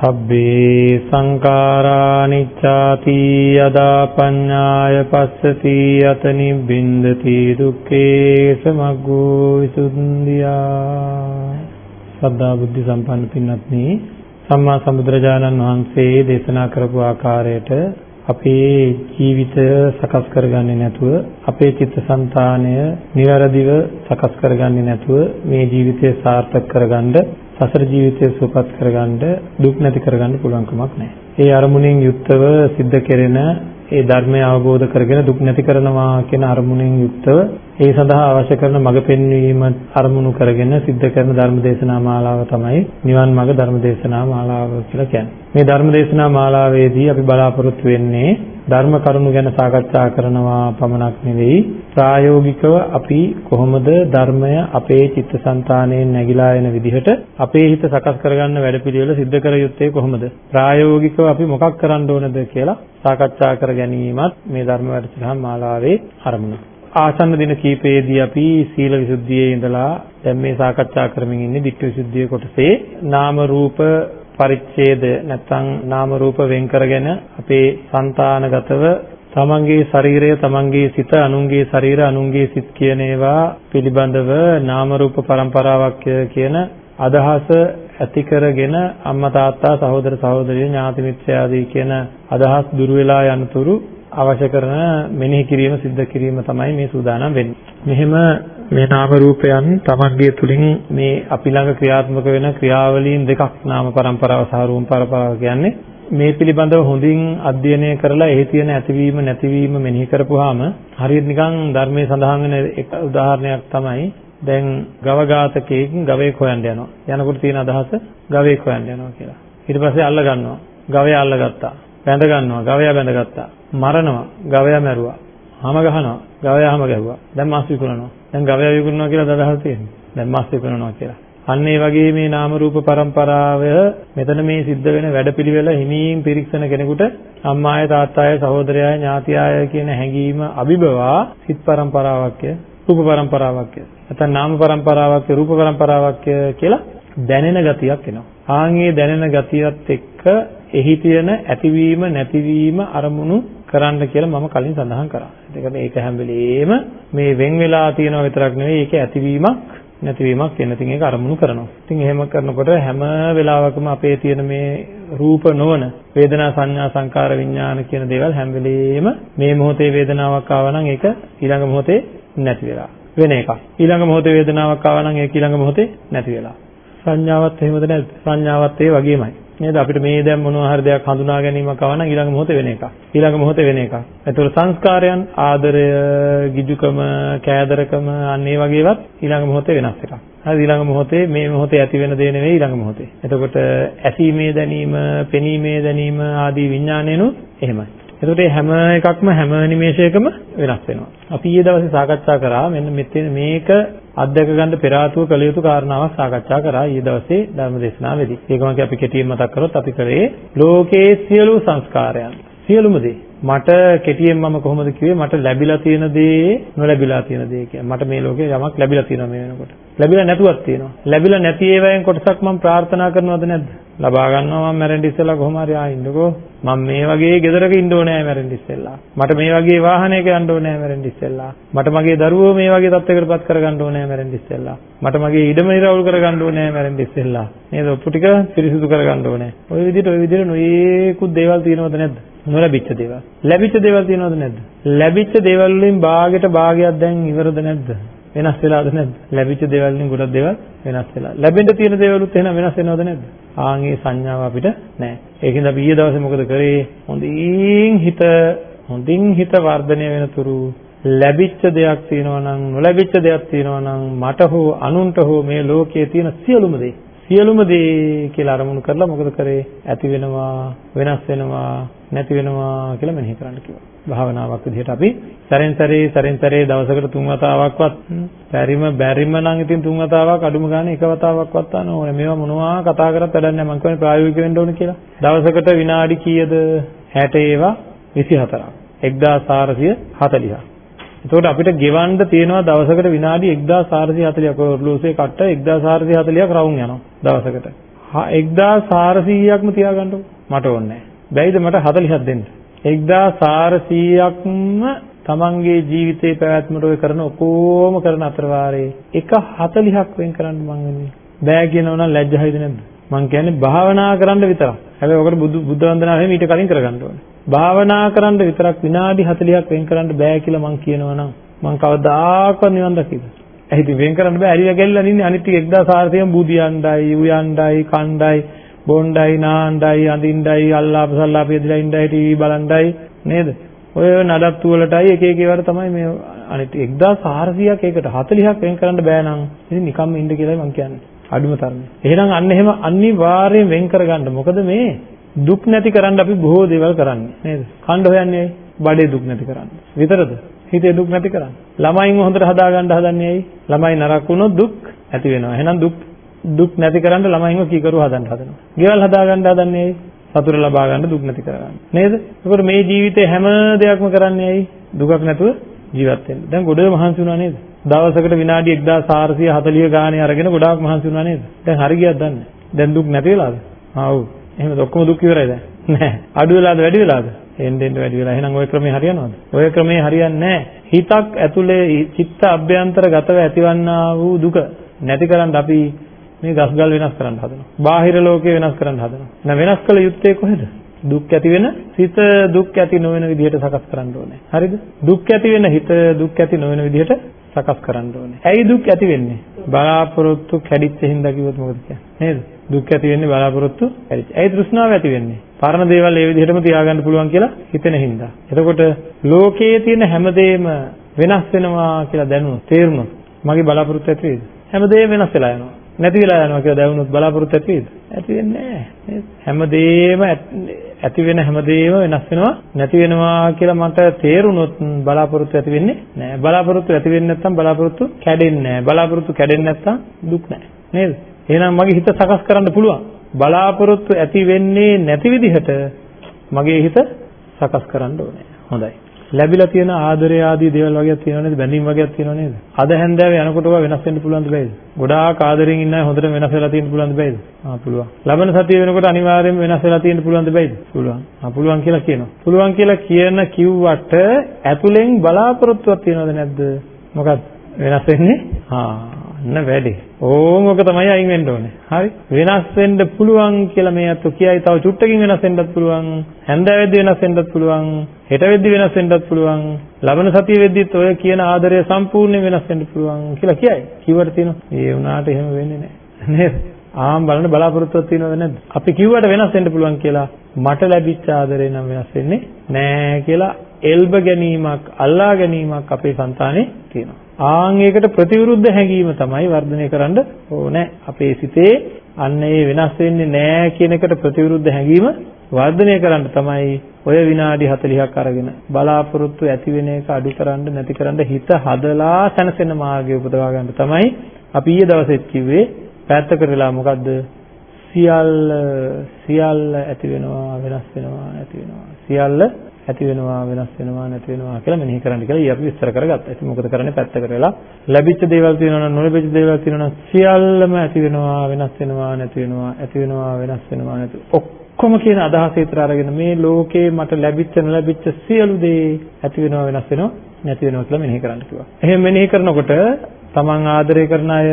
සබ්බේ සංඛාරා නිච්ඡාති යදා පඤ්ඤාය පස්සති අත නිබ්බින්දති දුක්ඛේ සමග්ගෝ විසුද්ධියා සද්ධා බුද්ධ සම්පන්න පින්වත්නි සම්මා සම්බුදුරජාණන් වහන්සේ දේශනා කරපු ආකාරයට අපේ ජීවිතය සකස් කරගන්නේ නැතුව අපේ චිත්තසංතානය નિවරදිව සකස් කරගන්නේ නැතුව මේ ජීවිතය සාර්ථක කරගන්න සසර ජීවිතය සුවපත් කරගන්න දුක් නැති කරගන්න පුළුවන් කමක් නැහැ. ඒ අරමුණෙන් යුක්තව සිද්ධ කෙරෙන ඒ ධර්මය අවබෝධ කරගෙන දුක් නැති කරනවා කියන අරමුණෙන් යුක්තව ඒ සඳහා අවශ්‍ය කරන මඟ පෙන්වීම අරමුණු කරගෙන සිද්ධ කරන ධර්ම දේශනා මාලාව තමයි නිවන් මඟ ධර්ම දේශනා මාලාව කියලා කියන්නේ. මේ ධර්ම දේශනා මාලාවේදී අපි බලාපොරොත්තු වෙන්නේ ධර්ම කරුණු ගැන සාකච්ඡා කරනවා පමණක් නෙවෙයි ප්‍රායෝගිකව අපි කොහොමද ධර්මය අපේ චිත්තසංතානයෙන් නැగిලා එන විදිහට අපේ හිත සකස් කරගන්න වැඩපිළිවෙල සිද්ධ කර යුත්තේ කොහොමද ප්‍රායෝගිකව අපි මොකක් කරන්න ඕනද කියලා සාකච්ඡා කර ගැනීමත් මේ ධර්ම වැඩසටහන් මාලාවේ අරමුණ. ආසන්න දින කීපයේදී අපි සීල විසුද්ධියේ ඉඳලා දැන් මේ සාකච්ඡා කරමින් ඉන්නේ ධිට්ඨි විසුද්ධියේ කොටසේ නාම රූප පරිච්ඡේද නැත්නම් නාම රූප වෙන් කරගෙන අපේ సంతානගතව තමන්ගේ ශරීරය තමන්ගේ සිත අනුන්ගේ ශරීර අනුන්ගේ සිත් කියන ඒවා පිළිබඳව නාම රූප પરම්පරාවක් කියන අදහස ඇති කරගෙන අම්මා තාත්තා සහෝදර සහෝදරිය ඥාති මිත්‍රයාදී කියන අදහස් දුර වෙලා යනතුරු අවශ්‍ය කරන මෙනෙහි කිරීම සිද්ධ කිරීම තමයි මේ සූදානම් වෙන්නේ. මෙහෙම මේ නාම රූපයන් Tamandiya තුලින් මේ අපි ළඟ ක්‍රියාත්මක වෙන ක්‍රියාවලීන් දෙකක් නාම પરම්පරාව සහ රූප પરම්පරාව කියන්නේ මේ පිළිබඳව හොඳින් අධ්‍යයනය කරලා එහි තියෙන ඇතිවීම නැතිවීම මෙනෙහි කරපුවාම හරියට නිකන් ධර්මයේ සඳහන් වෙන එක උදාහරණයක් තමයි දැන් ගවඝාතකයෙක් ගවයෙක් හොයන්න යනවා. යනකොට තියෙන අදහස ගවයෙක් හොයන්න යනවා කියලා. ඊට පස්සේ අල්ල ගන්නවා. ගවයා අල්ලගත්තා. බැඳ ගන්නවා. ගවයා බැඳගත්තා. මරනවා ගවයා මැරුවා. හැම ගහනවා ගවයා හැම ගැහුවා. දැන් මාස් විකුණනවා. දැන් ගවයා විකුණනවා කියලා දදහස තියෙනවා. දැන් මාස් විකුණනවා කියලා. අන්න ඒ වගේ මේ නාම රූප પરම්පරාව මෙතන මේ සිද්ධ වෙන වැඩපිළිවෙල හිමීන් පිරික්සන කෙනෙකුට අම්මාය තාත්තාය සහෝදරයය ඥාතියාය කියන හැඟීම අභිබවා සිත් પરම්පරාවක්ය රූප પરම්පරාවක්ය නැත්නම් නාම પરම්පරාවක්ය රූප પરම්පරාවක්ය කියලා දැනෙන ගතියක් එනවා. ආන්ගේ දැනෙන ගතියත් එක්ක එහි තියෙන ඇතිවීම නැතිවීම අරමුණු කරන්න කියලා මම කලින් සඳහන් කරා. ඒකද ඒක හැම වෙලෙම මේ වෙන් වෙලා තියෙනව විතරක් නෙවෙයි ඒක ඇතිවීමක් නැතිවීමක් වෙන ඉතින් ඒක අරමුණු කරනවා. ඉතින් එහෙම කරනකොට හැම වෙලාවකම අපේ තියෙන මේ රූප නොවන වේදනා සංඥා සංකාර විඥාන කියන දේවල් හැම වෙලෙම මේ මොහොතේ වේදනාවක් ආවා නම් ඒක ඊළඟ මොහොතේ නැති වෙලා වෙන එකක්. ඊළඟ මොහොතේ වේදනාවක් ආවා නම් ඒක ඊළඟ මොහොතේ නැති වෙලා. සංඥාවත් එහෙමද නැද්ද? සංඥාවත් ඒ වගේමයි. නේද අපිට මේ දැන් මොනවා හරි දෙයක් හඳුනා ගැනීමක් ආව නම් ඊළඟ මොහොතේ වෙන එකක්. ඊළඟ මොහොතේ වෙන එකක්. ඒතකොට සංස්කාරයන් ආදරය, ගිජුකම, කෑදරකම අන්න ඒ වගේවත් ඊළඟ මොහොතේ වෙනස් එකක්. හරි ඊළඟ මොහොතේ මේ මොහොතේ ඇති වෙන දේ නෙවෙයි ඊළඟ මොහොතේ. එතකොට ඇසීමේ දැනීම, පෙනීමේ දැනීම ආදී විඥානයනොත් එහෙමයි. එතකොට හැම එකක්ම හැම නිමේෂයකම වෙනස් වෙනවා. අපි ඊයේ දවසේ සාකච්ඡා කරා මෙන්න මෙතන මේක අධ්‍යක ගන්න පෙර ආතුව කළ යුතු කාරණාවක් සාකච්ඡා කරා. ඊයේ දවසේ ධර්ම දේශනාවේදී. ඒක මම අපි කෙටියෙන් මතක් කරොත් අපි කරේ ලෝකයේ සියලු සංස්කාරයන්. සියලුම දේ. මට කෙටියෙන් මම කොහොමද කිව්වේ? මට ලැබිලා තියෙන දේ නොලැබිලා තියෙන දේ කියන්නේ මට මේ ලෝකේ යමක් ලැබිලා තියෙනවා මේ වෙනකොට. ලැබිලා නැතුවක් තියෙනවා. ලැබිලා නැති ඒවායින් කොටසක් මම ප්‍රාර්ථනා කරනවද නැද්ද? ලබා ගන්නවා මම මැරෙන්න ඉස්සෙල්ලා කොහොම හරි ආයින්නකෝ මම මේ වගේ ගෙදරක ඉන්න ඕනේ නැහැ මැරෙන්න ඉස්සෙල්ලා. මට මේ වගේ වාහනයක යන්න ඕනේ නැහැ මැරෙන්න ඉස්සෙල්ලා. මට මගේ දරුවෝ මේ වගේ තත්ත්වයකටපත් කරගන්න ඕනේ නැහැ මැරෙන්න ඉස්සෙල්ලා. මට මගේ ඉඩම නිරවුල් කරගන්න ඕනේ නැහැ මැරෙන්න ඉස්සෙල්ලා. නේද? ඔප්පු ටික පිරිසිදු කරගන්න ඕනේ. ඔය විදිහට ඔය විදිහට නොයේකුත් දේවල් තියෙනවද නැද්ද? නොලැබිච්ච දේවල්. ලැබිච්ච දේවල් තියෙනවද නැද්ද? ලැබිච්ච දේවල් වලින් භාගයට භාගයක් දැන් ඉවරද නැද්ද? වෙනස් වෙලාද නැද්ද? ලැබිච්ච දේවල් වලින් ගොඩක් දේවල් වෙනස් වෙලා. ලැබෙන්න තියෙන දේවලුත් එහෙනම් වෙනස් වෙනවද නැද්ද? ආන්ගේ සංඥාව අපිට නැහැ. ඒකෙන්ද අපි ඊයේ දවසේ මොකද කරේ? හොඳින් හිත හොඳින් හිත වර්ධනය වෙනතුරු ලැබිච්ච දෙයක් තියෙනවා නම් නොලැබිච්ච දෙයක් තියෙනවා නම් මට හෝ අනුන්ට හෝ මේ ලෝකයේ තියෙන සියලුම දේ සියලුම දේ කියලා අරමුණු කරලා මොකද කරේ? ඇති වෙනවා, වෙනස් වෙනවා, නැති වෙනවා කියලා මෙනෙහි කරන්න කිව්වා. භාවනාවක් විදිහට අපි සැරෙන් සැරේ සැරෙන් සැරේ දවසකට තුන් වතාවක්වත් බැරිම බැරිම නම් ඉතින් තුන් වතාවක් අඩුම ගානේ එක වතාවක්වත් ගන්න ඕනේ. මේවා මොනවා කතා කරත් වැඩක් නැහැ. මම කියන්නේ ප්‍රායෝගික වෙන්න ඕනේ කියලා. දවසකට විනාඩි කීයද? 60 ඒවා 24ක්. 1440ක්. එතකොට අපිට ගෙවන්න තියෙනවා දවසකට විනාඩි 1440ක් ඔය ඔර්ලෝසුවේ කට්ට 1440ක් රවුම් යනවා දවසකට. 1400ක්ම තියාගන්නකො මට ඕනේ නැහැ. බැයිද මට 40ක් දෙන්න? 1400ක්ම තමන්ගේ ජීවිතේ පැවැත්මට ඔය කරන ඔකෝම කරන අතර වාරේ එක 40ක් වෙන් කරන්න මං වෙන්නේ. බෑ කියනව නම් ලැජ්ජයිද නැද්ද? මං කියන්නේ භාවනා කරන්න විතරක්. හැබැයි ඔකට බුදු බුද්ධ වන්දනාව ඊට කලින් කරගන්න ඕනේ. භාවනා කරන්න විතරක් විනාඩි 40ක් වෙන් කරන්න බෑ කියලා මං කියනවා නම් මං කවදාකවත් නිවන් දකිද? ඒ ඉතින් වෙන් කරන්න බෑ ඇරිය ගැල්ලා ඉන්නේ අනිත් ටික 1400න් බුදියණ්ඩයි උයණ්ඩයි කණ්ඩයි බොණ්ඩයි නාණ්ඩයි අඳින්නයි අල්ලාප සල්ලාප යදිලා ඉන්නයි ටීවී බලන්නයි නේද? ඔය නඩත්තු වලටයි එක එක ඒවාට තමයි මේ අනිත් 1400ක් ඒකට 40ක් වෙන් කරන්න බෑ නම් ඉතින් නිකම්ම ඉන්න කියලායි මං කියන්නේ. අඩුම තරමේ. එහෙනම් අන්න එහෙම අනිවාර්යෙන් වෙන් කරගන්න. මොකද මේ දුක් නැති කරන්න අපි බොහෝ දේවල් කරන්නේ නේද? කණ්ඩ හොයන්නේ ඇයි? බඩේ දුක් නැති කරන්න. විතරද? හිතේ දුක් නැති කරන්න. ළමයින්ව හොඳට හදාගන්න හදන්නේ ඇයි? ළමයි නරක වුණොත් දුක් ඇති වෙනවා. එහෙනම් දුක් දුක් නැති කරන්න ළමයින්ව කීකරු හදන්න හදනවා. ගෙවල් හදාගන්න හදන්නේ ඇයි? සතුට ලබා ගන්න දුක් නැති කරගන්න. නේද? ඒකට මේ ජීවිතේ හැම දෙයක්ම කරන්නේ ඇයි? දුකක් නැතුව ජීවත් වෙන්න. දැන් ගොඩේ මහන්සි වුණා නේද? දවසකට විනාඩි 1440 ගානේ අරගෙන ගොඩාක් මහන්සි වුණා නේද? දැන් හරි ගියද දන්නේ? දැන් දුක් නැති වෙලාද? ආ ඔව්. එහෙමද ඔක්කොම දුක් ඉවරයි දැන්? නෑ. අඩු වෙලාද වැඩි වෙලාද? එන්න එන්න වැඩි වෙලා. එහෙනම් ওই ක්‍රමේ හරියනවද? ওই ක්‍රමේ හරියන්නේ නෑ. හිතක් ඇතුලේ චිත්ත අභ්‍යන්තරගතව ඇතිවන්නා වූ දුක නැති කරන්න අපි මේ ගස්ගල් වෙනස් කරන්න හදනවා. බාහිර ලෝකේ වෙනස් කරන්න හදනවා. නැ වෙනස් කළ යුත්තේ කොහෙද? දුක් ඇති වෙන සිත දුක් ඇති නොවන විදිහට සකස් කරන්න ඕනේ. හරිද? දුක් ඇති වෙන හිත දුක් ඇති නොවන විදිහට සකස් කරන්න ඕනේ. ඇයි දුක් ඇති වෙන්නේ? බලාපොරොත්තු කැඩිච්ච හින්දා කිව්වොත් මොකද කියන්නේ? නේද? දුක් ඇති වෙන්නේ බලාපොරොත්තු කැඩිච්ච. ඇයි තෘෂ්ණාව ඇති වෙන්නේ? පරණ දේවල් ඒ විදිහටම තියාගන්න පුළුවන් කියලා හිතෙන හින්දා. එතකොට ලෝකයේ තියෙන හැමදේම වෙනස් වෙනවා කියලා දැනුනොත් තේරුනොත් මගේ බලාපොරොත්තු ඇති වේද? හැමදේම වෙනස් වෙලා යනවා. නැති වෙලා යනවා කියලා දැනුනොත් බලාපොරොත්තු ඇති වේද? ඇති වෙන්නේ නැහැ. හැමදේම ඇති වෙන හැමදේම වෙනස් වෙනවා නැති වෙනවා කියලා මට තේරුනොත් බලාපොරොත්තු ඇති වෙන්නේ නැහැ. බලාපොරොත්තු ඇති වෙන්නේ නැත්නම් බලාපොරොත්තු කැඩෙන්නේ නැහැ. බලාපොරොත්තු කැඩෙන්නේ නැත්නම් දුක් නැහැ. නේද? එහෙනම් මගේ හිත සකස් කරන්න පුළුවන්. බලාපොරොත්තු ඇති වෙන්නේ නැති විදිහට මගේ හිත සකස් කරන්න ඕනේ. හොඳයි. ලැබිලා තියෙන ආදරය ආදී දේවල් වගේක් තියෙනව නේද? බැඳීම් වගේක් තියෙනව නේද? අද හැන්දෑවේ යනකොට ඔවා වෙනස් වෙන්න පුළුවන්ද බැයිද? ගොඩාක් ආදරෙන් ඉන්න අය හොඳට වෙනස් වෙලා තියෙන්න පුළුවන්ද බැයිද? ආ පුළුවන්. ලබන සතිය වෙනකොට අනිවාර්යයෙන්ම වෙනස් වෙලා තියෙන්න පුළුවන්ද බැයිද? පුළුවන්. ආ පුළුවන් කියලා කියනවා. පුළුවන් කියලා කියන කිව්වට ඇතුලෙන් බලාපොරොත්තුවක් තියෙනවද නැද්ද? මොකක්ද? වෙනස් වෙන්නේ? ආ අන්න වැඩි. ඕම ඔක තමයි අයින් වෙන්න ඕනේ. හරි. වෙනස් වෙන්න පුළුවන් කියලා මේ අත කියයි. තව චුට්ටකින් වෙනස් වෙන්නත් පුළුවන්. හැන්දෑවෙද්දි වෙනස් වෙන්නත් පුළුවන්. හෙට වෙද්දි වෙනස් වෙන්නත් පුළුවන්. ලබන සතිය වෙද්දිත් ඔය කියන ආදරය සම්පූර්ණයෙන් වෙනස් වෙන්න පුළුවන් කියලා කියයි. කිව්වට තියෙනවා. ඒ වුණාට එහෙම වෙන්නේ නැහැ. නේද? ආම් බලන්න බලාපොරොත්තුවක් තියෙනවද නැද්ද? අපි කිව්වට වෙනස් වෙන්න පුළුවන් කියලා මට ලැබිච්ච ආදරේ නම් වෙනස් වෙන්නේ නැහැ කියලා එල්බ ගැනීමක්, අල්ලා ගැනීමක් අපේ సంతානේ තියෙනවා. ආන් ඒකට ප්‍රතිවිරුද්ධ හැඟීම තමයි වර්ධනය කරන්න ඕනේ. අපේ සිතේ අන්න ඒ වෙනස් වෙන්නේ නැහැ කියන එකට ප්‍රතිවිරුද්ධ හැඟීම වර්ධනය කරන්න තමයි ඔය විනාඩි 40ක් අරගෙන බලාපොරොත්තු ඇති වෙන එක අඩු කරන්න නැති කරන්න හිත හදලා සැනසෙන මාර්ගය උපදවා ගන්න තමයි අපි ඊයේ දවසෙත් කිව්වේ පැත්තකට වෙලා මොකද්ද සියල්ල සියල්ල ඇති වෙනවා වෙනස් වෙනවා නැති වෙනවා සියල්ල ඇති වෙනවා වෙනස් වෙනවා නැති වෙනවා කියලා මෙනෙහි කරන්න කියලා ඊ අපි විස්තර කරගත්තා. ඉතින් මොකද කරන්නේ පැත්තකට වෙලා ලැබිච්ච දේවල් තියෙනවා නම් නොලැබිච්ච දේවල් තියෙනවා නම් සියල්ලම ඇති වෙනවා වෙනස් වෙනවා නැති වෙනවා ඇති වෙනවා වෙනස් වෙනවා නැති ඔක්කොම කියන අදහස විතර අරගෙන මේ ලෝකේ මට ලැබිච්ච නොලැබිච්ච සියලු දේ ඇති වෙනවා වෙනස් වෙනවා නැති වෙනවා කියලා මෙනෙහි කරන්න කිව්වා. එහෙම මෙනෙහි කරනකොට තමන් ආදරය කරන අය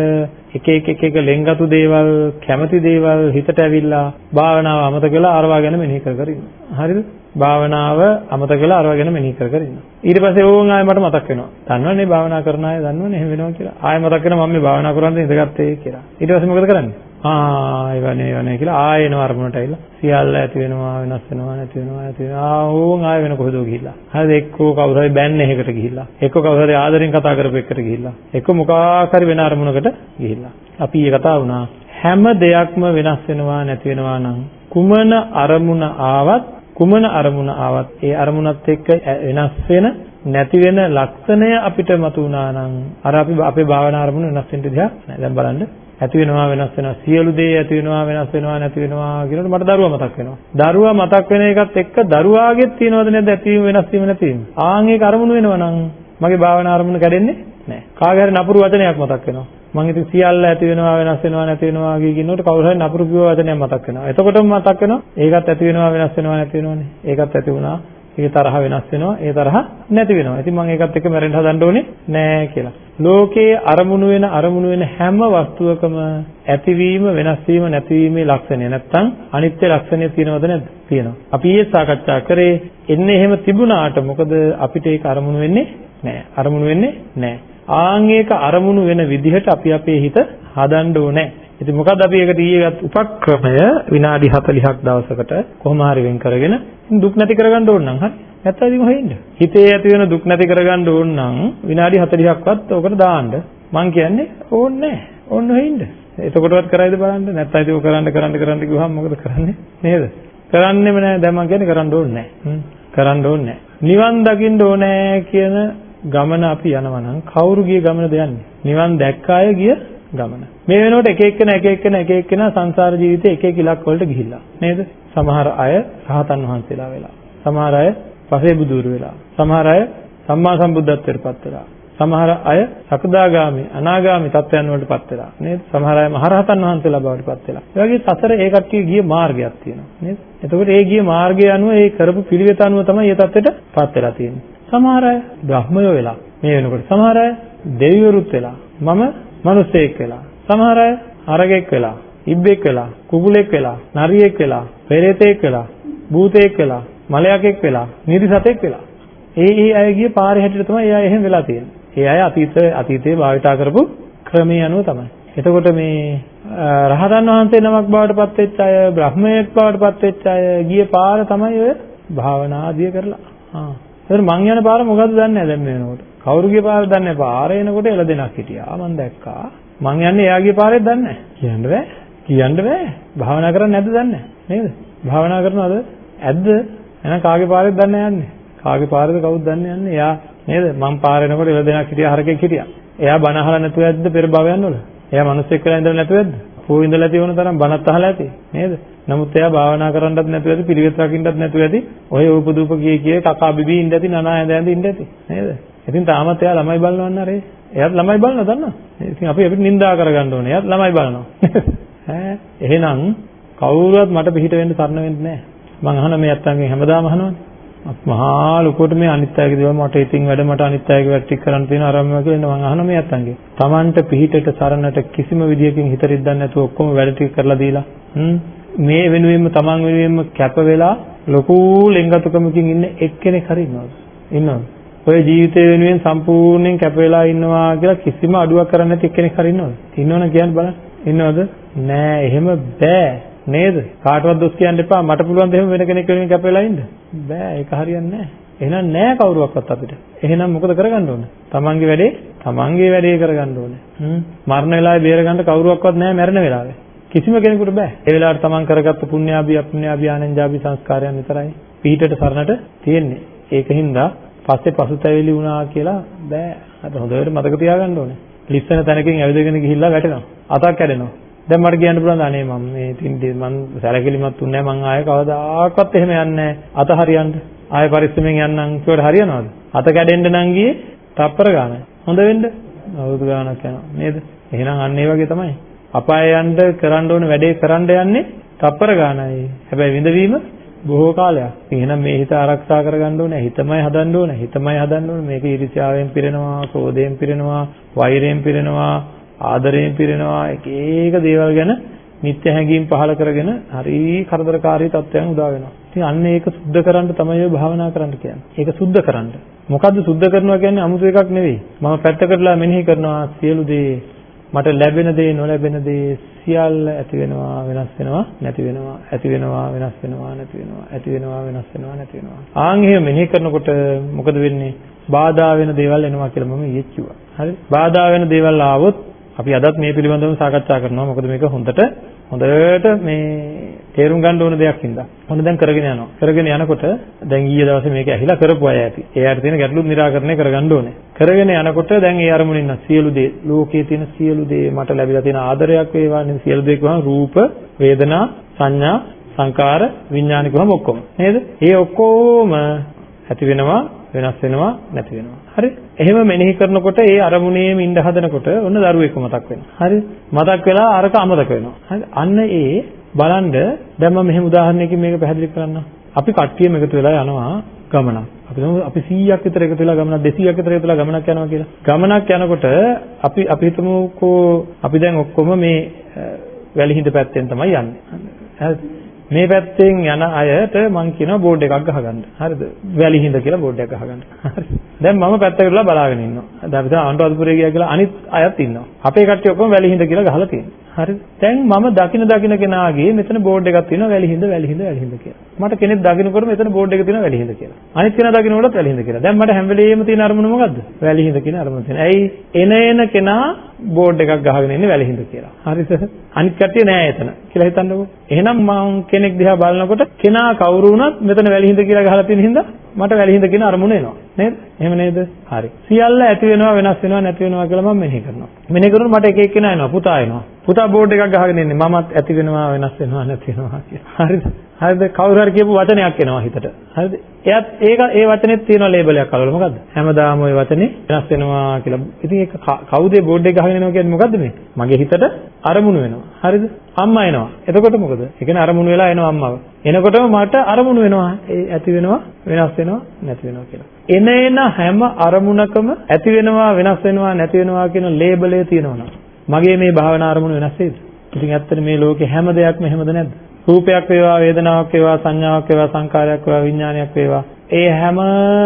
එක එක එක එක ලෙන්ගතු දේවල් කැමති දේවල් හිතට ඇවිල්ලා භාවනාව අමතක කරලා අරවා ගැන මෙනෙහි කර කර ඉන්නවා. හරිද? භාවනාව අමතක කරලා අරවා ගැන මෙනෙහි කර කර ඉන්නවා. ඊට පස්සේ ඕන් ආයෙ මට මතක් වෙනවා. දන්නවනේ භාවනා කරන අය දන්නවනේ එහෙම වෙනවා කියලා. ආයෙ මතක් වෙනවා මම මේ භාවනා කරන්නේ ඉඳගත්තේ කියලා. ඊට පස්සේ මොකද කරන්නේ? ආ ඒවනේ ඒවනේ කියලා ආයෙ එනවා අරමුණට ඇවිල්ලා සියල්ල ඇති වෙනවා වෙනස් වෙනවා නැති වෙනවා ඇති වෙනවා. ආ ඕන් ආයෙ වෙන කොහෙදෝ ගිහිල්ලා? හරිද? එක්කෝ කවුරු හරි බෑන්නේ එකකට ගිහිල්ලා. එක්කෝ කවුරු හරි ආදරෙන් කතා කරපු එකට ගිහිල්ලා. එක්කෝ මොකක් හරි වෙන අරමුණකට ගිහිල්ලා. අපි ඊ කතා වුණා හැම දෙයක්ම වෙනස් වෙනවා නැති වෙනවා නම් කුමන අරමුණ ආවත් කුමන අරමුණ ආවත් ඒ අරමුණත් එක්ක වෙනස් වෙන නැති වෙන ලක්ෂණය අපිට මතුවනා නම් අර අපි අපේ භාවනා අරමුණ වෙනස් වෙන්න දිහා නෑ දැන් බලන්න. ඇති වෙනවා වෙනස් වෙනවා. සියලු දේ ඇති වෙනවා වෙනස් වෙනවා නැති වෙනවා කියනකොට මට දරුවා මතක් වෙනවා. දරුවා මතක් වෙන එකත් එක්ක දරුවාගෙත් තියෙනවද නැද්ද? ඇතිවීම වෙනස් වීම නැතිවීම ආන් ඒක අරමුණු වෙනවා නම් මගේ භාවනා අරමුණ කැඩෙන්නේ නැහැ. කාගේ හරි නපුරු වචනයක් මතක් වෙනවා. මම ඉතින් සියල්ල ඇති වෙනවා වෙනස් වෙනවා නැති වෙනවා කියනකොට කවුරු හරි නපුරු කිව්ව වචනයක් මතක් වෙනවා. එතකොටම මතක් වෙනවා ඒකත් ඇති වෙනවා වෙනස් වෙනවා නැති වෙනවනේ. ඒකත් ඇති වුණා. ඒ තරහ වෙනස් වෙනවා ඒ තරහ නැති වෙනවා. ඉතින් මම ඒකත් එක්ක මැරෙන්න හදන්න ඕනේ නෑ කියලා. ලෝකයේ අරමුණු වෙන අරමුණු වෙන හැම වස්තුවකම ඇතිවීම වෙනස් වීම නැතිවීමේ ලක්ෂණය නැත්තම් අනිත්‍ය ලක්ෂණය තියෙනවද නැද්ද? තියෙනවා. අපි ඊයේ සාකච්ඡා කරේ එන්නේ එහෙම තිබුණාට මොකද අපිට ඒක අරමුණු වෙන්නේ නෑ. අරමුණු වෙන්නේ නෑ. ආන් ඒක අරමුණු වෙන විදිහට අපි අපේ හිත හදන්න ඕනේ. ඉතින් මොකද අපි ඒකට ඊයේ ගත් උපක්‍රමය විනාඩි 40ක් දවසකට කොහොම හරි වෙන් කරගෙන දුක් නැති කරගන්න ඕන නම් හරි නැත්නම් ඉතින් හොයන්න. හිතේ ඇති වෙන දුක් නැති කරගන්න ඕන නම් විනාඩි 40ක්වත් ඕකට දාන්න. මං කියන්නේ ඕනේ නැහැ. ඕන්න හොයන්න. එතකොටවත් කරයිද බලන්න. නැත්නම් ඉතින් කරන්න කරන්න කරන්න කිව්වහම මොකද කරන්නේ? නේද? කරන්නෙම නැහැ. දැන් මං කියන්නේ කරන්න ඕනේ නැහැ. කරන්න ඕනේ නැහැ. නිවන් දකින්න ඕනේ කියන ගමන අපි යනවා නම් කවුරු ගිය ගමනද යන්නේ? නිවන් දැක්ක අය ගිය ගමන. මේ වෙනකොට එක එක්කෙනා එක එක්කෙනා එක එක්කෙනා සංසාර ජීවිතේ එක එක ඉලක්ක වලට ගිහිල්ලා නේද? සමහර අය රහතන් වහන්සේලා වෙලා. සමහර අය පසේ බුදුරු වෙලා. සමහර අය සම්මා සම්බුද්ධත්වයට පත් වෙලා. සමහර අය සකදාගාමි අනාගාමි තත්ත්වයන් වලට පත් වෙලා නේද? සමහර අය මහරහතන් වහන්සේලා බවට පත් වෙලා. ඒ වගේ සසර ඒ කට්ටිය ගිය මාර්ගයක් තියෙනවා නේද? එතකොට ඒ ගිය මාර්ගය අනුව ඒ කරපු පිළිවෙත අනුව තමයි ඒ තත්ත්වයට පත් වෙලා තියෙන්නේ. සමහර අය බ්‍රහ්මයෝ වෙලා මේ වෙනකොට සමහර අය දෙවිවරුත් වෙලා මම මිනිසෙක් වෙලා සමහර අය අරගෙක් වෙලා ඉබ්බෙක් වෙලා කුකුලෙක් වෙලා නරියෙක් වෙලා පෙරේතෙක් වෙලා භූතයෙක් වෙලා මලයකෙක් වෙලා නිරිසතෙක් වෙලා ඒ ඒ අය ගිය පාරේ හැටියට තමයි ඒ අය එහෙම වෙලා තියෙන්නේ. ඒ අය අතීත අතීතයේ භාවිතා කරපු ක්‍රමයේ අනුව තමයි. එතකොට මේ රහතන් වහන්සේ නමක් බවට පත් වෙච්ච අය බ්‍රහ්මයෙක් බවට පත් වෙච්ච අය ගිය පාර තමයි ඔය භාවනා ආදිය කරලා. ආ. ඒතර මං යන පාර මොකද්ද දන්නේ නැහැ දැන් මේ වෙනකොට. කවුරුගේ පාරද දන්නේ නැහැ. පාරේ එනකොට එළදෙනක් හිටියා. මං දැක්කා. මං යන්නේ එයාගේ පාරේද දන්නේ නැහැ. කියන්න බෑ. කියන්න බෑ. භාවනා කරන්නේ නැද්ද දන්නේ නේද? භාවනා කරනවද? ඇද්ද? එහෙනම් කාගේ පාරේද දන්නේ යන්නේ? කාගේ පාරේද කවුද දන්නේ යන්නේ? එයා නේද? මං පාර එනකොට එළදෙනක් හිටියා හරකෙක් හිටියා. එයා බණ අහලා නැතුව ඇද්ද පෙර භවයන් වල? එයා මිනිස්සෙක් වෙලා ඉඳලා නැතුව ඇද්ද? පො ඉඳලා තියෙන තරම් බණත් අහලා ඇති නේද? නමුත් එයා භාවනා කරන්නත් නැතුව ඇති, පිළිවෙත් රකින්නත් නැතුව ඇති. ඔය උපදූප කිය කිය කකා බිබී ඉඳ ඇති, නනා ඇඳ ඇඳ ඉඳ ඇති. නේද? ඉතින් තාමත් එයා ළමයි බලනවන්න අරේ. එයාත් ළමයි බලනවා දන්නා. ඉතින් අපි අපිට නිඳා කරගන්න ඕනේ. එයාත් ළමයි බලනවා. ඈ එහෙනම් කවුරුවත් මට පිටිට වෙන්න තරණ වෙන්නේ නැහැ. මං අහන මේ අත්තන්ගෙන් හැමදාම අහනවනේ. මහා ලොකුවට මේ අනිත් අයගේ දේවල් මට ඉතින් වැඩ මට අනිත් අයගේ වැඩ ටික කරන්න තියෙන ආරම්භය කියලා මං අහන මේ අත්තන්ගේ. Tamanට පිහිටට සරණට කිසිම විදියකින් හිත රිද්දන්නේ නැතුව ඔක්කොම වැඩ ටික කරලා දීලා මේ වෙනුවෙන්ම Taman වෙනුවෙන්ම කැප වෙලා ලොකු ලෙන්ගතුකමකින් ඉන්න එක්කෙනෙක් හරි ඉන්නවද? ඉන්නවද? ඔය ජීවිතය වෙනුවෙන් සම්පූර්ණයෙන් කැප වෙලා ඉන්නවා කියලා කිසිම අඩුවක් කරන්නේ නැති එක්කෙනෙක් හරි ඉන්නවද? ඉන්නවනම් කියන්න බලන්න. ඉන්නවද? නෑ එහෙම බෑ. නේද? කාටවත් දොස් කියන්න එපා. මට පුළුවන් දෙහෙම වෙන කෙනෙක් වෙනුවෙන් කැප වෙලා ඉන්න. බෑ ඒක හරියන්නේ නෑ. එහෙනම් නෑ කවුරුවක්වත් අපිට. එහෙනම් මොකද කරගන්න ඕන? තමන්ගේ වැඩේ තමන්ගේ වැඩේ කරගන්න ඕනේ. හ්ම්. මරණ වෙලාවේ බේරගන්න කවුරුවක්වත් නෑ මැරෙන වෙලාවේ. කිසිම කෙනෙකුට බෑ. ඒ වෙලාවට තමන් කරගත්ත පුණ්‍යාභි අපුණ්‍යාභි ආනන්ජාභි සංස්කාරයන් විතරයි පිටට සරණට තියෙන්නේ. ඒකින්ද පස්සේ පසුතැවිලි වුණා කියලා බෑ. අර හොඳට මතක තියාගන්න ඕනේ. ලිස්සන තැනකින් ඇවිදගෙන ගිහිල්ලා වැටෙනවා. අතක් කැඩෙනවා. දැන් මට කියන්න පුළුවන් අනේ මම මේ තින් මම සැලකිලිමත් උන්නේ නැහැ මං ආයෙ කවදාකවත් එහෙම යන්නේ නැහැ. අත හරියන්න. ආයෙ පරිස්සමෙන් යන්නම් කියවට හරියනවද? අත කැඩෙන්න නම් ගියේ තප්පර ගානයි. හොඳ වෙන්න අවුරුදු ගානක් යනවා නේද? එහෙනම් අන්න ඒ වගේ තමයි. අපාය යන්න කරන්න ඕන වැඩේ කරන්න යන්නේ තප්පර ගානයි. හැබැයි විඳවීම බොහෝ කාලයක්. එහෙනම් මේ හිත ආරක්ෂා කරගන්න ඕනේ. හිතමයි හදන්න ඕනේ. හිතමයි හදන්න ඕනේ. මේක ඊර්ෂ්‍යාවෙන් පිරෙනවා, ක්‍රෝධයෙන් පිරෙනවා, වෛරයෙන් පිරෙනවා, ආදරයෙන් පිරෙනවා. එක එක දේවල් ගැන නිත්‍ය හැඟීම් පහල කරගෙන හරි කරදරකාරී තත්ත්වයන් උදා වෙනවා. ඉතින් අන්න ඒක සුද්ධ කරන්න තමයි ඔය භාවනා කරන්න කියන්නේ. ඒක සුද්ධ කරන්න. මොකද්ද සුද්ධ කරනවා කියන්නේ 아무තු එකක් නෙවෙයි. මම පැත්තකටලා මෙනෙහි කරනවා සියලු දේ මට ලැබෙන දේ නොලැබෙන දේ සියල්ල ඇති වෙනවා වෙනස් වෙනවා නැති වෙනවා. ඇති වෙනවා වෙනස් වෙනවා නැති වෙනවා. ඇති වෙනවා වෙනස් වෙනවා නැති වෙනවා. ආන් එහෙම මෙනෙහි කරනකොට මොකද වෙන්නේ? බාධා වෙන දේවල් එනවා කියලා මම ඊයේ කිව්වා හරි? බාධා වෙන දේවල් ආවොත් අපි අදත් මේ පිළිබඳව සාකච්ඡා කරනවා. මොකද මේක හොඳට හොඳට මේ තේරුම් ගන්න ඕන දෙයක් හින්දා. මොන දැන් කරගෙන යනවා. කරගෙන යනකොට දැන් ඊයේ දවසේ මේක ඇහිලා කරපු අය ඇති. ඒ අයට තියෙන ගැටලුත් निराකරණය කරගන්න ඕනේ. කරගෙන යනකොට දැන් ඒ අරමුණ ඉන්න සියලු දේ ලෝකයේ තියෙන සියලු දේ මට ලැබිලා තියෙන ආදරයක් වේවා නේද සියලු දේ කියවම රූප, වේදනා, සංඥා, සංකාර, විඥාන කියවම ඔක්කොම. නේද? ඒ ඔක්කොම ඇති වෙනවා, වෙනස් වෙනවා, නැති වෙනවා. හරි? එහෙම මෙනෙහි කරනකොට ඒ අරමුණේම ඉඳ හදනකොට ඔන්න දරුවෙක් මතක් වෙනවා. හරි? මතක් වෙලා අරක අමතක වෙනවා. හරි? අන්න ඒ බලන්න දැන් මම මෙහෙම උදාහරණයකින් මේක පැහැදිලි කරන්නම්. අපි කට්ටියම එකතු වෙලා යනවා ගමනක්. අපි හිතමු අපි 100ක් විතර එකතු වෙලා ගමනක් 200ක් විතර එකතු වෙලා ගමනක් යනවා කියලා. ගමනක් යනකොට අපි අපි හිතමුකෝ අපි දැන් ඔක්කොම මේ වැලිහිඳ පැත්තෙන් තමයි යන්නේ. මේ පැත්තෙන් යන අයට මම කියනවා බෝඩ් එකක් ගහගන්න. හරිද? වැලිහිඳ කියලා බෝඩ් එකක් ගහගන්න. හරි. දැන් මම පැත්තකට බලාගෙන ඉන්නවා. දැන් අපි දැන් අනුරාධපුරේ ගියා කියලා අනිත් අයත් ඉන්නවා. අපේ කට්ටිය ඔක්කොම වැලිහිඳ කියලා ගහලා තියෙනවා. හරිද? දැන් මම දකින දකින කෙනාගේ මෙතන බෝඩ් එකක් තියෙනවා වැලිහිඳ වැලිහිඳ වැලිහිඳ කියලා. මට කෙනෙක් දකින්නකොට මෙතන බෝඩ් එක තියෙනවා වැලිහිඳ කියලා. අනිත් කෙනා දකින්නකොටත් වැලිහිඳ කියලා. දැන් මට හැම වෙලෙම තියෙන අරමුණ මොකද්ද? වැලිහිඳ කියන අරමුණ තියෙන. ඇයි එන එන කෙනා බෝඩ් එකක් ගහගෙන ඉන්නේ වැලිහිඳ කියලා. හරිද? අනිත් කට්ටිය නෑ එතන කියලා හිතන්නකෝ. එහෙනම් මම කෙනෙක් දිහා බලනකොට කෙනා කවුරු වුණත් මෙතන වැලිහිඳ කියලා ගහලා තියෙන හින්දා මට වැලිහිඳ කියන අරමුණ එනවා. නේද? එහෙම නේද? හරි. සියල්ල ඇති වෙනවා වෙනස් වෙනවා නැති වෙනවා කියලා මම මෙනෙහි කරනවා. මෙනෙහි කරනකොට මට එක එක්කෙනා එනවා. පුතා එනවා. පුතා බෝඩ් එකක් ගහගෙන ඉන්නේ. මමත් ඇති වෙනවා වෙනස් වෙනවා නැති වෙනවා කියලා. හරිද? හරිද? කවුරු හරි කියපු වචනයක් එනවා හිතට. හරිද? එයත් ඒක ඒ වචනේත් තියෙන ලේබලයක් අලවල මොකද්ද? හැමදාම ওই වචනේ වෙනස් වෙනවා කියලා. ඉතින් ඒක කවුද බෝඩ් එක ගහගෙන එනවා කියන්නේ මොකද්ද මේ? මගේ හිතට අරමුණු වෙනවා. හරිද? අම්මා එනවා. එතකොට මොකද? ඒ කියන්නේ අරමුණු වෙලා එනවා අම්මව. එනකොටම මට අරමුණු වෙනවා. ඒ ඇති වෙනවා වෙනස් වෙනවා නැති වෙනවා කියලා. එන එන හැම අරමුණකම ඇති වෙනවා වෙනස් වෙනවා නැති වෙනවා කියන ලේබලය තියෙනවා මගේ මේ භාවනා අරමුණු වෙනස් වෙයිද? ඉතින් ඇත්තට මේ ලෝකේ හැම දෙයක්ම එහෙමද නැද්ද? රූපයක් වේවා වේදනාවක් වේවා සංඥාවක් වේවා සංකාරයක් වේවා විඥානයක් වේවා ඒ හැම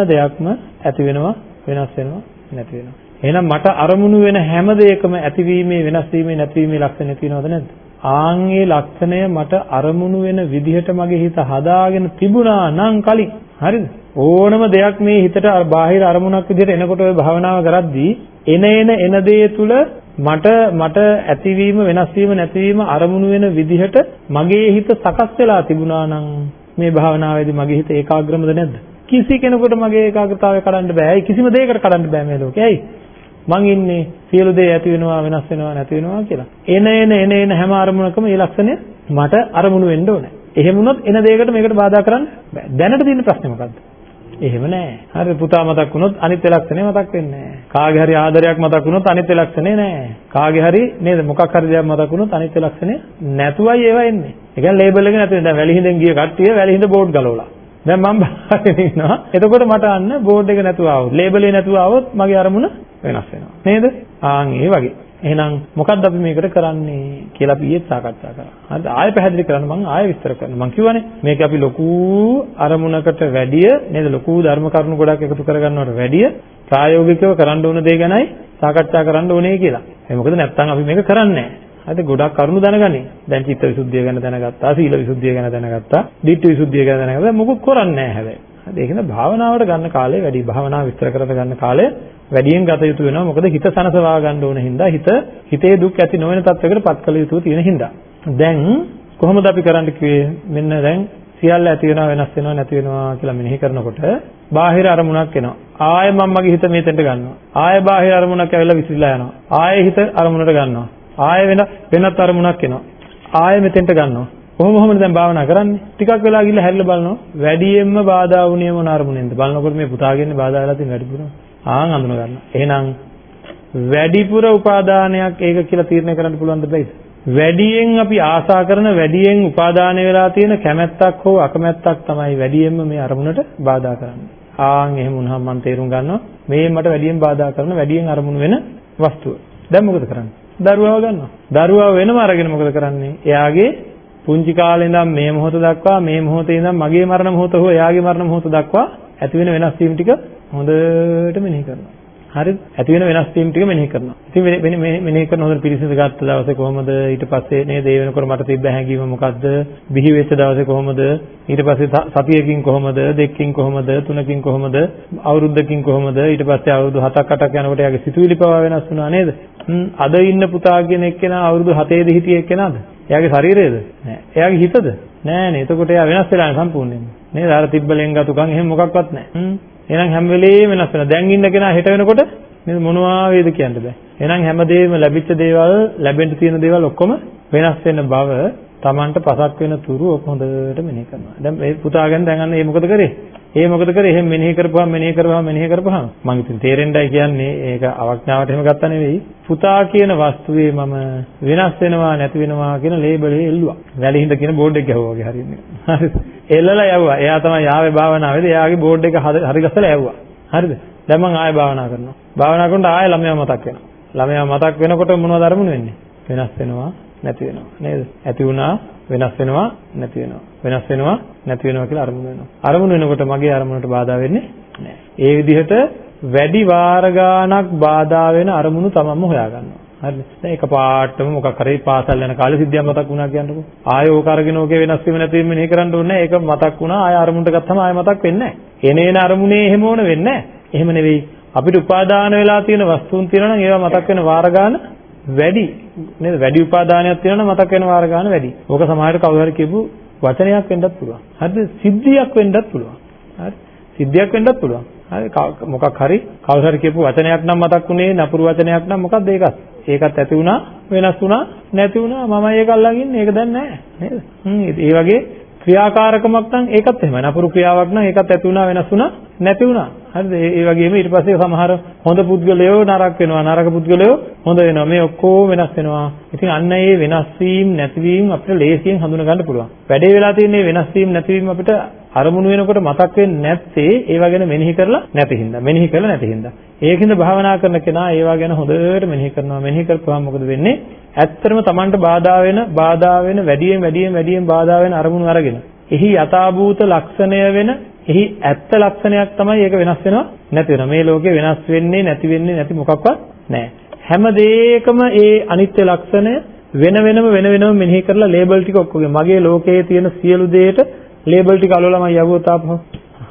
දෙයක්ම ඇති වෙනවා වෙනස් වෙනවා නැති වෙනවා. එහෙනම් මට අරමුණු වෙන හැම දෙයකම ඇතිවීමේ වෙනස් වීමේ නැතිවීමේ ලක්ෂණ තියෙනවද නැද්ද? ආන්ගේ ලක්ෂණය මට අරමුණු වෙන විදිහට මගේ හිත හදාගෙන තිබුණා නම් කලින් හරිද? ඕනම දෙයක් මේ හිතට බාහිර අරමුණක් විදිහට එනකොට ඔය භාවනාව කරද්දී එන එන එන දේ තුල මට මට ඇතිවීම වෙනස් වීම නැතිවීම අරමුණු වෙන විදිහට මගේ හිත සකස් වෙලා තිබුණා නම් මේ භාවනාවේදී මගේ හිත ඒකාග්‍රමද නැද්ද? කිසි කෙනෙකුට මගේ ඒකාග්‍රතාවය කඩන්න බෑ. කිසිම දෙයකට කඩන්න බෑ මේ ලෝකේ. ඇයි? මං ඉන්නේ සියලු දේ ඇති වෙනවා වෙනස් වෙනවා නැති වෙනවා කියලා. එන එන එන එන හැම අරමුණකම මේ ලක්ෂණය මට අරමුණු වෙන්න ඕනේ. එහෙම වුණොත් එන දෙයකට මේකට බාධා කරන්න බෑ. දැනට තියෙන ප්‍රශ්නේ මොකද්ද? එහෙම නෑ. හරි පුතා මතක් වුණොත් අනිත් ලක්ෂණේ මතක් වෙන්නේ නෑ. කාගේ හරි ආදරයක් මතක් වුණොත් අනිත් ලක්ෂණේ නෑ. කාගේ හරි නේද මොකක් හරි දෙයක් මතක් වුණොත් අනිත් ලක්ෂණේ නැතුවයි ඒවා එන්නේ. ඒ කියන්නේ ලේබල් එක නැතුව දැන් වැලිහිඳෙන් ගිය කට්ටිය වැලිහිඳ බෝඩ් ගලවලා. දැන් මම බලාගෙන ඉන්නවා. එතකොට මට අන්න බෝඩ් එක නැතුව ආවොත්, ලේබල් එක නැතුව ආවොත් මගේ අරමුණ වෙනස් වෙනවා. නේද? ආන් ඒ වගේ. එහෙනම් මොකද්ද අපි මේකට කරන්නේ කියලා අපි ඊයේ සාකච්ඡා කරා. හරිද? ආයෙ පැහැදිලි කරන්න මම ආයෙ විස්තර කරනවා. මම කියවනේ මේක අපි ලොකු අරමුණකට වැඩිය නේද ලොකු ධර්ම කරුණු ගොඩක් එකතු කරගන්නවට වැඩිය ප්‍රායෝගිකව කරන්න ඕන දේ ගැනයි සාකච්ඡා කරන්න ඕනේ කියලා. ඒ මොකද නැත්තම් අපි මේක කරන්නේ නැහැ. හරිද? ගොඩක් කරුණු දැනගන්නේ. දැන් චිත්ත විසුද්ධිය ගැන දැනගත්තා, සීල විසුද්ධිය ගැන දැනගත්තා, ධිට්ඨි විසුද්ධිය ගැන දැනගත්තා. මොකුත් කරන්නේ නැහැ හැබැයි. හරි ඒක නේ භාවනාවට ගන්න කාලය වැඩි. භාවනාව විස්තර කරලා ගන්න කාලය වැඩියෙන් ගත යුතු වෙනවා. මොකද හිත සනසවා ගන්න ඕන හින්දා හිත හිතේ දුක් ඇති නොවන තත්යකට පත් කළ යුතු තියෙන හින්දා. දැන් කොහොමද අපි කරන්න කිව්වේ? මෙන්න දැන් සියල්ල ඇති වෙනවා වෙනස් වෙනවා නැති වෙනවා කියලා මෙනෙහි කරනකොට බාහිර අරමුණක් එනවා. ආයෙ මම මගේ හිත මේතෙන්ට ගන්නවා. ආයෙ බාහිර අරමුණක් ඇවිල්ලා විසිරලා යනවා. ආයෙ හිත අරමුණට ගන්නවා. ආයෙ වෙන වෙනත් අරමුණක් එනවා. ආයෙ මෙතෙන්ට ගන්නවා. කොහොම කොහොමද දැන් භාවනා කරන්නේ? ටිකක් වෙලා ගිහලා හැරිලා බලනවා. වැඩියෙන්ම බාධා වුණේ මොන අරමුණෙන්ද? බලනකොට මේ පුතාගෙන්නේ බාධා වෙලා තියෙන වැඩිපුරම. ආන් අඳුන ගන්න. එහෙනම් වැඩිපුර උපාදානයක් ඒක කියලා තීරණය කරන්න පුළුවන්ද බැයිද? වැඩියෙන් අපි ආසා කරන වැඩියෙන් උපාදාන වෙලා තියෙන කැමැත්තක් හෝ අකමැත්තක් තමයි වැඩියෙන්ම මේ අරමුණට බාධා කරන්නේ. ආන් එහෙම වුණාම මම තේරුම් ගන්නවා මේ මට වැඩියෙන් බාධා කරන වැඩියෙන් අරමුණු වෙන වස්තුව. දැන් මොකද කරන්නේ? දරුවව ගන්නවා. දරුවව වෙනම අරගෙන මොකද කරන්නේ? එයාගේ පුංචි කාලේ ඉඳන් මේ මොහොත දක්වා මේ මොහොතේ ඉඳන් මගේ මරණ මොහොත හෝ එයාගේ මරණ මොහොත දක්වා ඇති වෙන වෙනස් වීම ටික හොඳට මෙනෙහි කරනවා. හරිද? ඇති වෙන වෙනස් වීම ටික මෙනෙහි කරනවා. ඉතින් මෙනෙහි කරන හොඳට පිළිසිඳ ගත්ත දවසේ කොහොමද? ඊට පස්සේ නේද ඒ වෙනකොට මට තිබ්බ හැඟීම මොකද්ද? බිහි වෙච්ච දවසේ කොහොමද? ඊට පස්සේ සතියකින් කොහොමද? දෙකකින් කොහොමද? තුනකින් කොහොමද? අවුරුද්දකින් කොහොමද? ඊට පස්සේ අවුරුදු 7ක් 8ක් යනකොට එයාගේ සිතුවිලි පවා වෙනස් වුණා නේද? අද ඉන්න පුතා කියන එක්කෙනා අවුරුදු 7 ද හිටිය එක්කෙනාද? එයාගේ ශරීරයද? නෑ. එයාගේ හිතද? නෑනේ. එතකොට එයා වෙනස් වෙලා සම්පූර්ණයෙන්ම. නේද? අර තිබ්බලෙන් ගතුකම් එහෙම මොකක්වත් නෑ. එහෙනම් හැම වෙලේම වෙනස් වෙනවා. දැන් ඉන්න කෙනා හෙට වෙනකොට නේද මොනවා වේද කියන්න බෑ. එහෙනම් හැමදේම ලැබිච්ච දේවල් ලැබෙන්න තියෙන දේවල් ඔක්කොම වෙනස් වෙන බව Tamanට පසක් වෙන තුරු ඔක හොඳට මෙනෙහි කරනවා. දැන් මේ පුතා ගැන දැන් අන්න ඒ මොකද කරේ? ඒ මොකද කරේ? එහෙම මෙනෙහි කරපුවාම මෙනෙහි කරපුවාම මෙනෙහි කරපුවාම මම ඉතින් තේරෙන්නයි කියන්නේ ඒක අවඥාවට එහෙම ගත්තා නෙවෙයි. පුතා කියන වස්තුවේ මම වෙනස් වෙනවා නැති වෙනවා කියන ලේබලේ එල්ලුවා. වැලිහිඳ කියන බෝඩ් එක ගැහුවා වගේ හරියන්නේ. හරිද? එල්ලලා යවුවා. එයා තමයි යාවේ භාවනාවේදී එයාගේ බෝඩ් එක හරි ගසලා යවුවා. හරිද? දැන් මම ආයෙ භාවනා කරනවා. භාවනා කරනකොට ආයෙ ළමයා මතක් වෙනවා. ළමයා මතක් වෙනකොට මොනවද අරමුණු වෙන්නේ? වෙනස් වෙනවා, නැති වෙනවා. නේද? ඇති වුණා, වෙනස් වෙනවා, නැති වෙනවා. වෙනස් වෙනවා, නැති වෙනවා කියලා අරමුණු වෙනවා. අරමුණු වෙනකොට මගේ අරමුණට බාධා වෙන්නේ නැහැ. ඒ විදිහට වැඩි වාර ගාණක් බාධා වෙන අරමුණු තමන්ම හොයාගන්නවා. හරිද? දැන් එකපාරටම මොකක් හරි පාසල් යන කාලේ සිද්ධියක් මතක් වුණා කියන්නකෝ. ආයෙ ඕක අරගෙන ඕකේ වෙනස් වීම නැති වීම මෙනෙහි කරන්න ඕනේ නැහැ. ඒක මතක් වුණා ආයෙ අරමුණට ගත්තම ආයෙ මතක් වෙන්නේ නැහැ. එනේන අරමුණේ එහෙම ඕන වෙන්නේ නැහැ. එහෙම නෙවෙයි. අපිට උපාදාන වෙලා තියෙන වස්තුන් තියෙනවා නම් ඒවා මතක් වෙන වාර ගන්න වැඩි. නේද? වැඩි උපාදානයක් තියෙනවා නම් මතක් වෙන වාර ගන්න වැඩි. ඕක සමහරට කවුරු හරි කියපු වචනයක් වෙන්නත් පුළුවන්. හරිද? සිද්ධියක් වෙන්නත් පුළුවන්. හරි? සිද්ධියක් වෙන්නත් පුළුවන්. හරි මොකක් හරි කවුරු හරි කියපු වචනයක් නම් මතක් වුණේ නපුරු වචනයක් නම් මොකක්ද ඒකත්? ඒකත් ඇති වුණා වෙනස් වුණා නැති වුණා මමයි ඒක අල්ලන් ඉන්නේ ඒක දැන් නැහැ නේද? ඒ වගේ ක්‍රියාකාරකමක් නම් ඒකත් එහෙමයි. නපුරු ක්‍රියාවක් නම් ඒකත් ඇති වුණා වෙනස් වුණා නැති වුණා. හරිද? ඒ වගේම ඊට පස්සේ සමහර හොඳ පුද්ගලයෝ නරක වෙනවා. නරක පුද්ගලයෝ හොඳ වෙනවා. මේ ඔක්කොම වෙනස් වෙනවා. ඉතින් අන්න ඒ වෙනස් වීම නැතිවීම අපිට ලේසියෙන් හඳුනා ගන්න පුළුවන්. වැඩේ වෙලා තියෙන්නේ වෙනස් වීම නැතිවීම අපිට අරමුණු වෙනකොට මතක් වෙන්නේ නැත්තේ ඒවා ගැන මෙනෙහි කරලා නැති හින්දා. මෙනෙහි කරලා නැති හින්දා. ඒකින්ද භාවනා කරන කෙනා ඒවා ගැන හොඳට මෙනෙහි කරනවා. මෙනෙහි කරපුවාම මොකද වෙන්නේ? ඇත්තටම Tamanට බාධා වෙන, බාධා වෙන, වැඩියෙන් වැඩියෙන් වැඩියෙන් බාධා වෙන අරමුණු අරගෙන එහි යථාභූත ලක්ෂණය වෙන එහි ඇත්ත ලක්ෂණයක් තමයි ඒක වෙනස් වෙනවා නැති වෙනවා. මේ ලෝකේ වෙනස් වෙන්නේ නැති වෙන්නේ නැති මොකක්වත් නැහැ. හැම දෙයකම ඒ අනිත්‍ය ලක්ෂණය වෙන වෙනම වෙන වෙනම මෙනෙහි කරලා ලේබල් ටික ඔක්කොගේ මගේ ලෝකයේ තියෙන සියලු දේට ලේබල් ටික අලවලා මම යවුවොත් ආපහු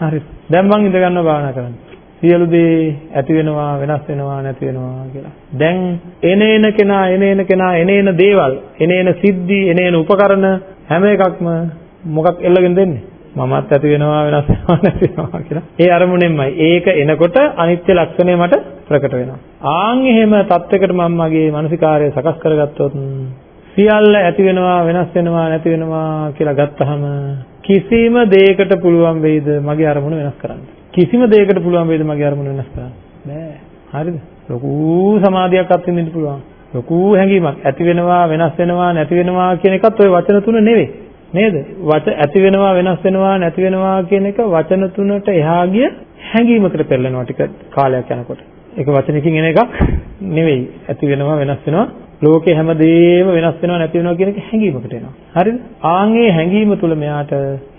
හරි. දැන් මං ඉඳ ගන්නවා භාවනා කරන්න. සියලු දේ ඇති වෙනවා වෙනස් වෙනවා නැති වෙනවා කියලා. දැන් එන එන කෙනා එන එන කෙනා එන එන දේවල් එන එන සිද්ධි එන එන උපකරණ හැම එකක්ම මොකක් එල්ලගෙන දෙන්නේ? මමත් ඇති වෙනවා වෙනස් වෙනවා නැති වෙනවා කියලා. ඒ අරමුණෙන්මයි. ඒක එනකොට අනිත්‍ය ලක්ෂණය මට ප්‍රකට වෙනවා. ආන් එහෙම தත්වයකට මම මගේ මානසිකාර්යය සකස් කරගත්තොත් සියල්ල ඇති වෙනවා වෙනස් වෙනවා නැති වෙනවා කියලා ගත්තහම කිසිම දෙයකට පුළුවන් වෙයිද මගේ අරමුණ වෙනස් කරන්න? කිසිම දෙයකට පුළුවන් වෙයිද මගේ අරමුණ වෙනස් කරන්න? බෑ. හරිද? ලොකු සමාධියක් අත්විඳින්න පුළුවන්. ලොකු හැඟීමක් ඇති වෙනවා වෙනස් වෙනවා නැති වෙනවා කියන එකත් ওই වචන තුන නෙවෙයි. නේද? වච ඇති වෙනවා වෙනස් වෙනවා නැති වෙනවා කියන එක වචන තුනට එහා ගිය හැඟීමකට පෙරලෙනවා ටික කාලයක් යනකොට. ඒක වචනකින් එන එකක් නෙවෙයි. ඇති වෙනවා වෙනස් වෙනවා ලෝකේ හැමදේම වෙනස් වෙනවා නැති වෙනවා කියන එක හැඟීමකට එනවා. හරිද? ආන්ගේ හැඟීම තුල මෙයාට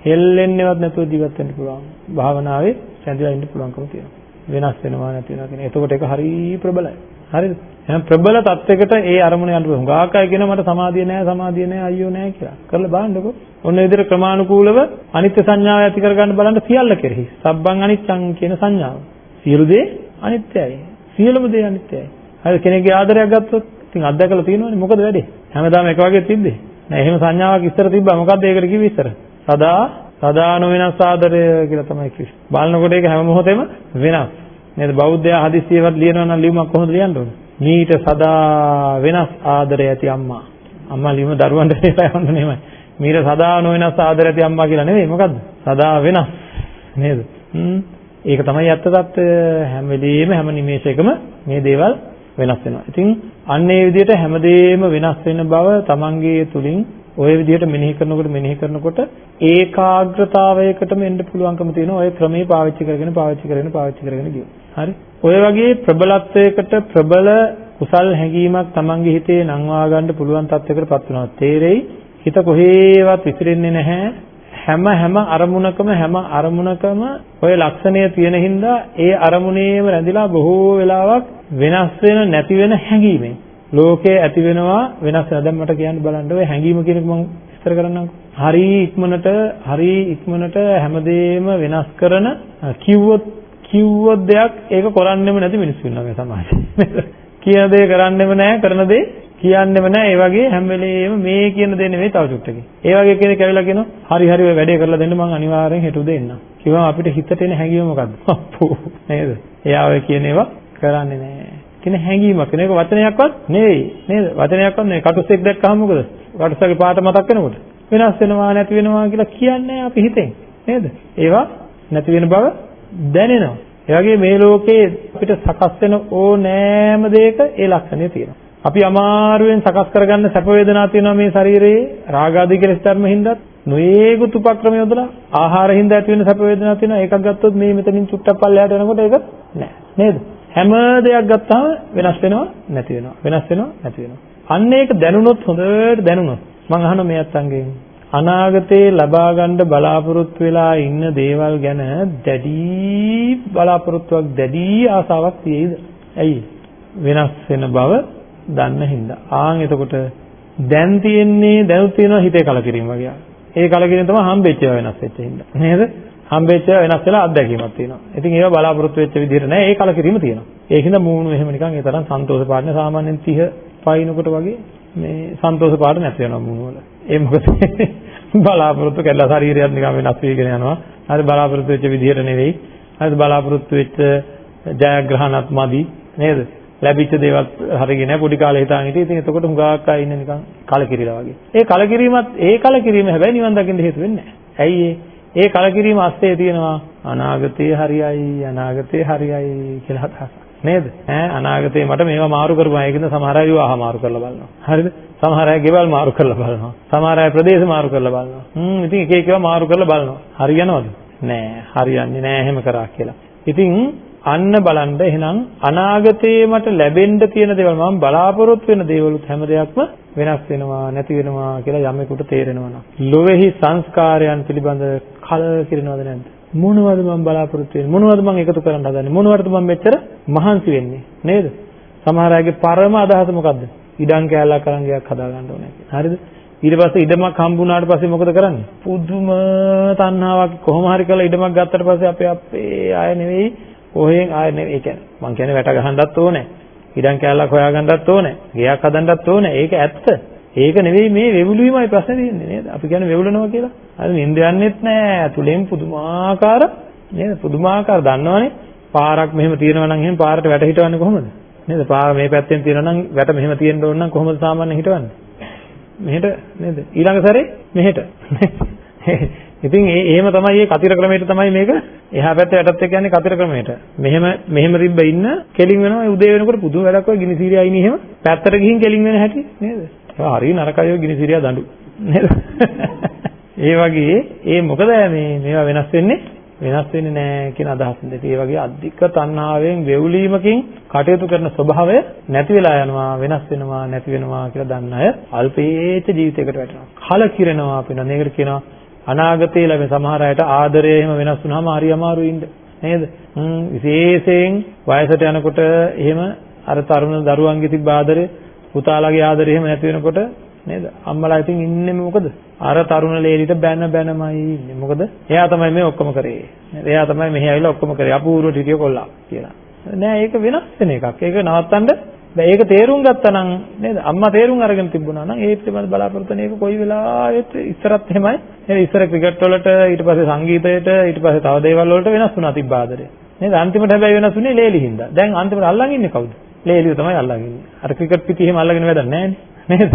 හෙල්ලෙන්නේවත් නැතුව ජීවත් වෙන්න පුළුවන්. භාවනාවේ සැඳලා ඉන්න පුළුවන්කම තියෙනවා. වෙනස් වෙනවා නැති වෙනවා කියන. එතකොට ඒක හරි ප්‍රබලයි. හරිද? එහෙනම් ප්‍රබල තත්යකට ඒ අරමුණ යන්න පුළුවන්. හුඟක් අය කියනවා මට සමාධිය නැහැ, සමාධිය නැහැ, අයියෝ නැහැ කියලා. කරලා බලන්නකෝ. ඔන්න ඒ විදිහට ක්‍රමානුකූලව අනිත්‍ය සංඥාව ඇති කරගන්න බලන්න සියල්ල කෙරෙහි. සබ්බං අනිච්චං කියන සංඥාව. සියලු දේ අනිත්‍යයි. සියලුම දේ අනිත්‍යයි. හරි කෙනෙක්ගේ ආදරයක් ගත්තොත් ඉතින් අත්දැකලා තියෙනවනේ මොකද වෙන්නේ? හැමදාම එක වගේ තිබ්බේ. නෑ එහෙම සංඥාවක් ඉස්සර තිබ්බා. මොකද්ද ඒකට කිව්වේ ඉස්සර? සදා සදා නොවෙනස් ආදරය කියලා තමයි කිව්වේ. බලනකොට ඒක හැම මොහොතෙම වෙනස්. නේද? බෞද්ධයා හදිස්සියවත් ලියනවා නම් ලියුමක් කොහොමද ලියන්න ඕනේ? මීට සදා වෙනස් ආදරය ඇති අම්මා. අම්මා ලිම දරුවන් දෙන්නලා යන්න නෙමෙයි. මීට සදා නොවෙනස් ආදරය ඇති අම්මා කියලා නෙමෙයි. මොකද්ද? සදා වෙනස් නේද? ඒක තමයි ඇත්ත తত্ত্বය. හැම වෙලෙම හැම නිමේෂයකම මේ දේවල් වෙනස් වෙනවා. ඉතින් අන්න ඒ විදිහට හැමදේම වෙනස් වෙන බව Tamange තුලින් ඔය විදිහට මෙනෙහි කරනකොට මෙනෙහි කරනකොට ඒකාග්‍රතාවයකටම එන්න පුළුවන්කම තියෙන ඔය ක්‍රමයේ පාවිච්චි කරගෙන පාවිච්චි කරගෙන පාවිච්චි කරගෙන ගියොත්. හරි. ඔය වගේ ප්‍රබලත්වයකට ප්‍රබල කුසල් හැඟීමක් තමන්ගේ හිතේ නංවා ගන්න පුළුවන් තත්යකටපත් වෙනවා. තේරෙයි හිත කොහේවත් විසිරෙන්නේ නැහැ. හැම හැම අරමුණකම හැම අරමුණකම ওই ලක්ෂණය තියෙන හින්දා ඒ අරමුණේම රැඳිලා බොහෝ වෙලාවක් වෙනස් වෙන නැති වෙන හැඟීමෙන් ලෝකේ ඇති වෙනවා වෙනස් වෙන දැන් මට කියන්න බලන්න ඔය හැඟීම කියන එක මම විස්තර කරන්නම්කෝ හරි ඉක්මනට හරි ඉක්මනට හැමදේම වෙනස් කරන කිව්වොත් කිව්වොත් දෙයක් ඒක කරන්නෙම නැති මිනිස්සු ඉන්නවා මේ සමාජයේ කියන දේ කරන්නෙම නැහැ කරන දේ කියන්නෙම නැහැ. ඒ වගේ හැම වෙලේම මේ කියන දේ නෙවෙයි තව චුට්ටකින්. ඒ වගේ කෙනෙක් ඇවිල්ලා කියනවා හරි හරි ඔය වැඩේ කරලා දෙන්න මම අනිවාර්යෙන් හෙට උදේ එන්නම්. කිව්වම අපිට හිතට එන හැඟීම මොකද්ද? අප්පෝ නේද? එයා ඔය කියන ඒවා කරන්නේ නැහැ. කියන හැඟීමක් නේ. ඒක වචනයක්වත් නෙවෙයි. නේද? වචනයක්වත් නෙවෙයි. කටුස්සෙක් දැක්කම මොකද? කටුස්සගේ පාට මතක් වෙනකොට වෙනස් වෙනවා නැති වෙනවා කියලා කියන්නේ අපි හිතෙන්. නේද? ඒවා නැති වෙන බව දැනෙනවා. ඒ වගේ මේ ලෝකේ අපිට සකස් වෙන ඕනෑම දෙයක ඒ ලක්ෂණය තියෙනවා. අපි අමාරුවෙන් සකස් කරගන්න සැප වේදනා තියෙනවා මේ ශරීරයේ. රාග ආදී කෙලෙස් ධර්ම හින්දාත් නොයේකුත් උපක්‍රම යොදලා ආහාර හින්දා ඇති වෙන සැප වේදනා තියෙනවා. ඒකක් ගත්තොත් මේ මෙතනින් චුට්ටක් පල්ලෙහාට යනකොට ඒක නෑ. නේද? හැම දෙයක් ගත්තාම වෙනස් වෙනවා නැති වෙනවා. වෙනස් වෙනවා නැති වෙනවා. අන්න ඒක දැනුනොත් හොඳට දැනුනොත් මම අහනවා මේ අත්තන්ගෙන්. අනාගතේ ලබා ගන්න බලාපොරොත්තු වෙලා ඉන්න දේවල් ගැන දැඩි බලාපොරොත්තුවක් දැඩි ආසාවක් තියෙයිද ඇයි වෙනස් වෙන බව දන්න හින්දා. ආන් එතකොට දැන් තියෙන්නේ දැනුත් තියෙනවා හිතේ කලකිරීම වගේ. ඒ කලකිරීම තමයි හම්බෙච්ච ඒවා වෙනස් වෙච්ච හින්දා. නේද? හම්බෙච්ච ඒවා වෙනස් වෙලා අත්දැකීමක් තියෙනවා. ඉතින් ඒවා බලාපොරොත්තු වෙච්ච විදිහට නෑ ඒ කලකිරීම තියෙනවා. ඒකින්ද මූණු එහෙම නිකන් ඒ තරම් සන්තෝෂ පාටනේ සාමාන්‍යයෙන් 30 පයින්නකොට වගේ මේ සන්තෝෂ පාට නැති වෙනවා මූණු වල. ඒ මොකද බලාපොරොත්තු කළා ශරීරයත් නිකන් වෙනස් වෙගෙන යනවා. හරි බලාපොරොත්තු වෙච්ච විදිහට නෙවෙයි. හරි බලාපොරොත්තු වෙච්ච ජයග්‍රහණත් මදි නේද? ලැබිච්ච දේවල් හරියන්නේ නැහැ පොඩි කාලේ හිතාගෙන හිටියේ. ඉතින් එතකොට හුඟක් අය ඉන්නේ නිකන් කලකිරිලා වගේ. ඒ කලකිරීමත් ඒ කලකිරීම හැබැයි නිවන් දකින්න හේතු වෙන්නේ නැහැ. ඇයි ඒ? ඒ කලකිරීම අස්තේ තියෙනවා අනාගතේ හරියයි අනාගතේ හරියයි කියලා අදහසක්. නේද? ඈ අනාගතේ මට මේවා මාරු කරපුවා. ඒකෙන්ද සමහර අය විවාහ මාරු කරලා බලනවා. හරිද? සමහර අය ගෙවල් මාරු කරලා බලනවා. සමහර අය ප්‍රදේශ මාරු කරලා බලනවා. හ්ම් ඉතින් එක එක ඒවා මාරු කරලා බලනවා. හරියනවද? නෑ හරියන්නේ නෑ එහෙම කරා කියලා. ඉතින් අන්න බලන්න එහෙනම් අනාගතේ මට ලැබෙන්න තියෙන දේවල් මම බලාපොරොත්තු වෙන දේවලුත් හැම දෙයක්ම වෙනස් වෙනවා නැති වෙනවා කියලා යමෙකුට තේරෙනවා නම් ලොවේහි සංස්කාරයන් පිළිබඳ කල කිරනවද නැද්ද මොනවද මම බලාපොරොත්තු වෙන්නේ මොනවද මම එකතු කරන්න හදන්නේ මොනවටද මම මෙච්චර මහන්සි වෙන්නේ නේද සමහර අයගේ පරම අදහස මොකද්ද ඉඩම් කෑල්ලක් අරන් ගයක් හදා ගන්න ඕනේ හරිද ඊට පස්සේ ඉඩමක් හම්බුනාට පස්සේ මොකද කරන්නේ පුදුම තණ්හාවක් කොහොම හරි කරලා ඉඩමක් ගත්තට පස්සේ අපේ අපේ ආය නෙවෙයි කොහෙන් ආයෙ නෙවෙයි ඒ කියන්නේ මං කියන්නේ වැට ගහන්නත් ඕනේ. ඉඩම් කැලලක් හොයාගන්නත් ඕනේ. ගෙයක් හදන්නත් ඕනේ. ඒක ඇත්ත. ඒක නෙවෙයි මේ වෙවුලුවීමයි ප්‍රශ්නේ තියෙන්නේ නේද? අපි කියන්නේ වෙවුලනවා කියලා. හරි නින්ද යන්නෙත් නෑ. තුලෙන් පුදුමාකාර නේද? පුදුමාකාර දන්නවනේ. පාරක් මෙහෙම තියෙනවා නම් එහෙනම් පාරට වැට හිටවන්නේ කොහොමද? නේද? පාර මේ පැත්තෙන් තියෙනවා නම් වැට මෙහෙම තියෙන්න ඕන නම් කොහොමද සාමාන්‍යයෙන් හිටවන්නේ? මෙහෙට නේද? ඊළඟ සැරේ මෙහෙට. ඉතින් ඒ එහෙම තමයි මේ කතිර ක්‍රමයට තමයි මේක එහා පැත්තේ යටත් එක යන්නේ කතිර ක්‍රමයට. මෙහෙම මෙහෙම රිබ්බ ඉන්න කෙලින් වෙනවා උදේ වෙනකොට පුදුම වැඩක් ඔය ගිනි සීරියා ඉන්නේ එහෙම පැත්තට ගිහින් කෙලින් වෙන හැටි නේද? ඒක හරිය නරකයි ඔය ගිනි සීරියා දඬු. නේද? ඒ වගේ ඒ මොකද මේ මේවා වෙනස් වෙන්නේ වෙනස් වෙන්නේ නැහැ කියන අදහසින්ද ඒ වගේ අධික තණ්හාවෙන් වෙවුලීමකින් කටයුතු කරන ස්වභාවය නැති වෙලා යනවා වෙනස් වෙනවා නැති වෙනවා කියලා දන්න අය අල්පේච්ඡ ජීවිතයකට වැටෙනවා කලකිරෙනවා අපිට මේකට කියනවා අනාගතයේ ලැබෙන සමහර අයට ආදරය එහෙම වෙනස් වුනහම හරි අමාරුයි ඉන්න නේද? හ්ම් විශේෂයෙන් වයසට යනකොට එහෙම අර තරුණ දරුවන්ගේ තිබ්බ ආදරය පුතාලාගේ ආදරය එහෙම නැති වෙනකොට නේද? අම්මලා ඉතින් ඉන්නේ මොකද? අර තරුණ ලේලිට බැන බැනමයි ඉන්නේ. මොකද? එයා තමයි මේ ඔක්කොම කරේ. නේද? එයා තමයි මෙහි ඇවිල්ලා ඔක්කොම කරේ. අපූර්ව ටිටිය කොල්ලා කියලා. නෑ ඒක වෙනස් වෙන එකක්. ඒක නවත්තන්න දැන් ඒක තේරුම් ගත්තා නම් නේද අම්මා තේරුම් අරගෙන තිබුණා නම් ඒ පිළිබඳ බලාපොරොත්තු වෙන එක කොයි වෙලාවෙත් ඉස්සරත් එහෙමයි නේද ඉස්සර ක්‍රිකට් වලට ඊට පස්සේ සංගීතයට ඊට පස්සේ තව දේවල් වලට වෙනස් වුණා තිබ්බ ආදරය නේද අන්තිමට හැබැයි වෙනස් වුණේ ලේලි හින්දා දැන් අන්තිමට අල්ලන් ඉන්නේ කවුද ලේලිව තමයි අල්ලන් ඉන්නේ අර ක්‍රිකට් පිටි එහෙම අල්ලගෙන වැඩක් නැහැ නේද?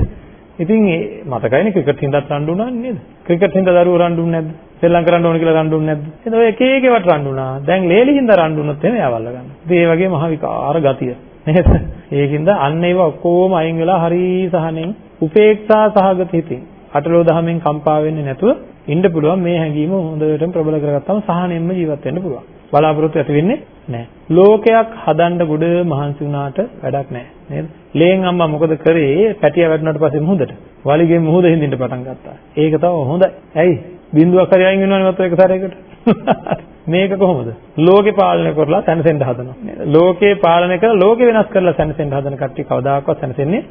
ඉතින් ඒ මතකයිනේ ක්‍රිකට් හින්දාත් රණ්ඩු වුණානේ නේද? ක්‍රිකට් හින්දා දරුවෝ රණ්ඩු වුනේ නැද්ද? සෙල්ලම් කරන්න ඕන කියලා රණ්ඩු වුනේ නැද්ද? එතකොට ඔය එක එකේවට රණ්ඩු වුණා. දැන් ලේලි හින්දා රණ්ඩු වුණොත් එහෙම එයාව අල්ල ගන්න ඉතින් ඒ වගේ මහ විකාර ගතිය. නේද? ඒකින්ද අන්න ඒව ඔක්කොම අයින් වෙලා හරි සහනෙන් උපේක්ෂා සහගත හිතින් අටලෝ දහමෙන් කම්පා වෙන්නේ නැතුව ඉන්න පුළුවන්. මේ හැඟීම හොඳටම ප්‍රබල කරගත්තාම සහනෙන්ම ජීවත් වෙන්න පුළුවන්. බලාපොරොත්තු ඇති වෙන්නේ නැහැ. ලෝකයක් හදන්න ගොඩ මහන්සි වුණාට වැඩක් නැහැ නේද? ලේන් අම්මා මොකද කරේ? පැටිය වැටුණාට පස්සේ මුහුදට. වලිගෙන් මුහුද හින්දින්න පටන් ගත්තා. ඒක තමයි හොඳයි. ඇයි? බින්දුවක් හරි අයින් වෙනවනේ මත එක සැරයකට. මේක කොහොමද? ලෝකේ පාලනය කරලා සැනසෙන්න හදනවා. ලෝකේ පාලනය කරලා ලෝකේ වෙනස් කරලා සැනසෙන්න හදන කට්ටිය කවදාකවත් සැනසෙන්නේ